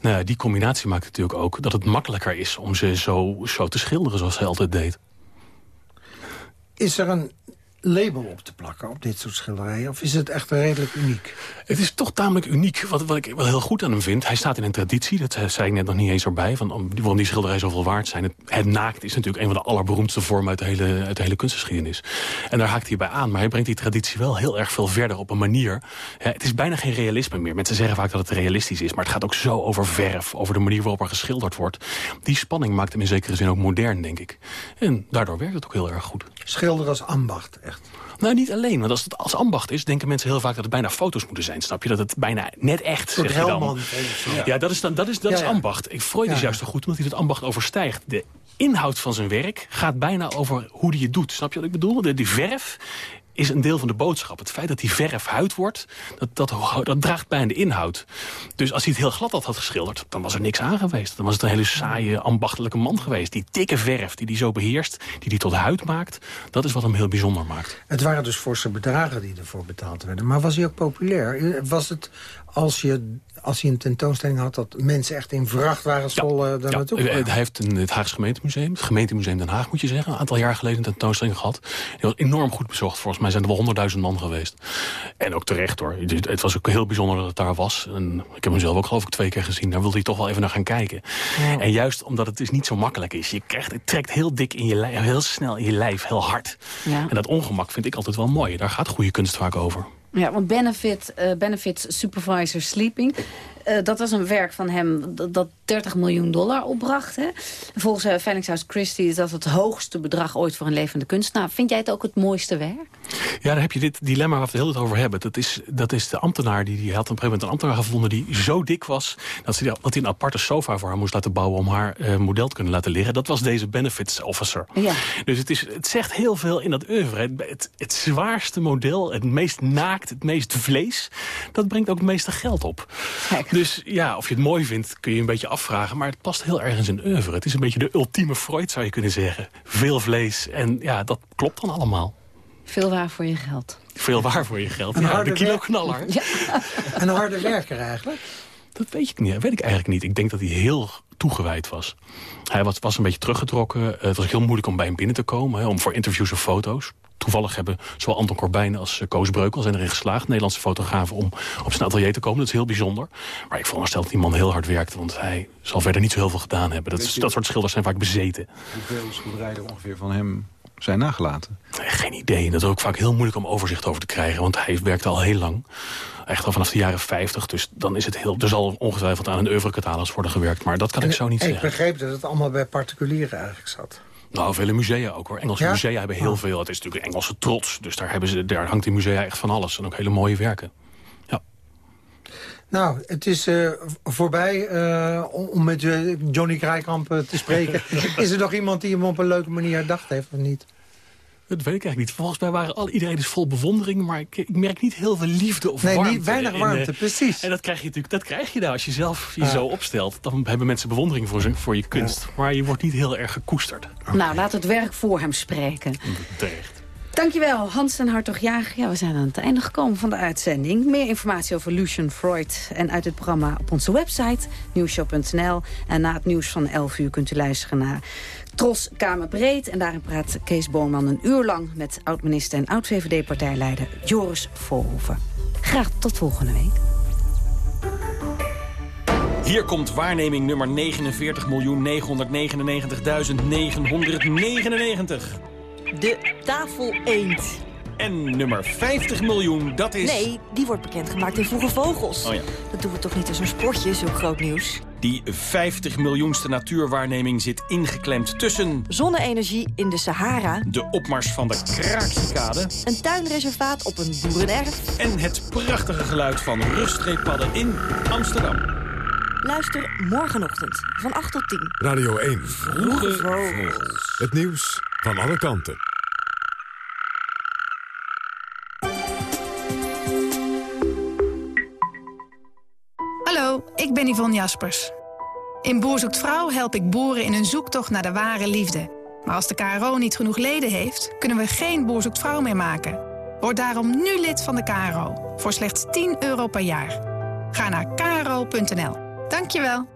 Nou, die combinatie maakt natuurlijk ook dat het makkelijker is om ze zo, zo te schilderen zoals hij altijd deed. Is er een label op te plakken op dit soort schilderijen? Of is het echt redelijk uniek? Het is toch tamelijk uniek. Wat, wat ik wel heel goed aan hem vind... hij staat in een traditie, dat zei ik net nog niet eens erbij... Van, waarom die schilderijen zoveel waard zijn. Het, naakt is natuurlijk een van de allerberoemdste vormen... uit de, hele, hele kunstgeschiedenis. En daar haakt hij bij aan. Maar hij brengt die traditie wel heel erg veel verder op een manier. Ja, het is bijna geen realisme meer. Mensen zeggen vaak dat het realistisch is. Maar het gaat ook zo over verf, over de manier waarop er geschilderd wordt. Die spanning maakt hem in zekere zin ook modern, denk ik. En daardoor werkt het ook heel erg goed. Schilder als ambacht, echt. Nou, niet alleen. Want als het als ambacht is, denken mensen heel vaak dat het bijna foto's moeten zijn. Snap je? Dat het bijna net echt, zeg je dan. Ja. ja, dat is, dan, dat is, dat is ambacht. Ik Freud is juist zo goed omdat hij het ambacht overstijgt. De inhoud van zijn werk gaat bijna over hoe hij het doet. Snap je wat ik bedoel? De, die verf is een deel van de boodschap. Het feit dat die verf huid wordt, dat, dat, dat draagt bij aan de inhoud. Dus als hij het heel glad had, had geschilderd, dan was er niks aan geweest. Dan was het een hele saaie, ambachtelijke man geweest. Die dikke verf die hij zo beheerst, die hij tot huid maakt... dat is wat hem heel bijzonder maakt. Het waren dus forse bedragen die ervoor betaald werden. Maar was hij ook populair? Was het als je als hij een tentoonstelling had... dat mensen echt in vrachtwagens vol ja, daar ja. naartoe Hij heeft een, het Haagse gemeentemuseum, het gemeentemuseum Den Haag moet je zeggen... een aantal jaar geleden een tentoonstelling gehad. Die was enorm goed bezocht. Volgens mij zijn er wel honderdduizend man geweest. En ook terecht hoor. Het was ook heel bijzonder dat het daar was. En ik heb hem zelf ook geloof ik twee keer gezien. Daar wilde hij toch wel even naar gaan kijken. Ja. En juist omdat het dus niet zo makkelijk is. Je krijgt, het trekt heel dik in je lijf, heel snel in je lijf, heel hard. En dat ongemak vind ik altijd wel mooi. Daar gaat goede kunst vaak over. Ja, want benefit, uh, benefit supervisor sleeping... Uh, dat was een werk van hem dat, dat 30 miljoen dollar opbracht. Hè? Volgens uh, Veilingshuis Christie is dat het hoogste bedrag ooit voor een levende kunstenaar. Vind jij het ook het mooiste werk? Ja, dan heb je dit dilemma waar we het heel over hebben. Dat is, dat is de ambtenaar, die, die had op een gegeven moment een ambtenaar gevonden... die zo dik was dat, ze, dat hij een aparte sofa voor haar moest laten bouwen... om haar uh, model te kunnen laten liggen. Dat was deze benefits officer. Ja. Dus het, is, het zegt heel veel in dat oeuvre. Het, het, het zwaarste model, het meest naakt, het meest vlees... dat brengt ook het meeste geld op. Kijk. Dus ja, of je het mooi vindt, kun je een beetje afvragen. Maar het past heel erg in zijn oeuvre. Het is een beetje de ultieme Freud, zou je kunnen zeggen. Veel vlees. En ja, dat klopt dan allemaal. Veel waar voor je geld. Veel waar voor je geld. Een ja, de kilo knaller. Ja. Een harde werker eigenlijk? Dat weet ik niet. Dat weet ik eigenlijk niet. Ik denk dat hij heel toegewijd was. Hij was, was een beetje teruggetrokken. Het was heel moeilijk om bij hem binnen te komen. Hè, om voor interviews of foto's toevallig hebben zowel Anton Corbijn als uh, Koos Breukel zijn erin geslaagd, Nederlandse fotografen, om op zijn atelier te komen. Dat is heel bijzonder. Maar ik veronderstel dat die man heel hard werkt, want hij zal verder niet zo heel veel gedaan hebben. Dat, dat soort schilders zijn vaak bezeten. Hoeveel schilderijen ongeveer van hem zijn nagelaten? Geen idee. Dat is ook vaak heel moeilijk om overzicht over te krijgen, want hij werkte al heel lang. Echt al vanaf de jaren 50, dus dan is het heel... Er zal ongetwijfeld aan een oeuvrecatalogus worden gewerkt, maar dat kan ik zo niet zeggen. Ik begreep dat het allemaal bij particulieren eigenlijk zat. Nou, vele musea ook hoor. Engelse musea hebben heel veel. Het is natuurlijk een Engelse trots. Dus daar, hebben ze, daar hangt die musea echt van alles. En ook hele mooie werken. Ja. Nou, het is uh, voorbij uh, om met uh, Johnny Krijkamp te spreken. *laughs* is er nog iemand die hem op een leuke manier herdacht heeft of niet? Dat weet ik eigenlijk niet. Volgens mij waren al, iedereen is vol bewondering... maar ik, ik, merk niet heel veel liefde of nee, warmte. Nee, weinig warmte, precies. En dat krijg je natuurlijk dat krijg je daar als je zelf je zo opstelt. Dan hebben mensen bewondering voor, voor je kunst. Maar je wordt niet heel erg gekoesterd. Nou, laat het werk voor hem spreken. Terecht. Dankjewel, Hans en Hartog-Jager. Ja, we zijn aan het einde gekomen van de uitzending. Meer informatie over Lucian Freud en uit het programma op onze website... nieuwshow.nl. En na het nieuws van 11 uur kunt u luisteren naar Tros Kamerbreed. En daarin praat Kees Boonman een uur lang... met oud-minister en oud-VVD-partijleider Joris Volhoeven. Graag tot volgende week. Hier komt waarneming nummer 49.999.999. De tafel eend. En nummer 50 miljoen, dat is... Nee, die wordt bekendgemaakt in Vroege Vogels. Oh ja. Dat doen we toch niet als een sportje, zo groot nieuws? Die 50 miljoenste natuurwaarneming zit ingeklemd tussen... Zonne-energie in de Sahara. De opmars van de kraakcicade. Een tuinreservaat op een boerenerf. En het prachtige geluid van ruststreeppadden in Amsterdam. Luister morgenochtend van 8 tot 10. Radio 1. Vroege Vogels. Het nieuws van alle kanten. Hallo, ik ben Yvonne Jaspers. In Boer zoekt Vrouw help ik boeren in hun zoektocht naar de ware liefde. Maar als de KRO niet genoeg leden heeft, kunnen we geen Boer zoekt Vrouw meer maken. Word daarom nu lid van de KRO, voor slechts 10 euro per jaar. Ga naar kro.nl. Dankjewel.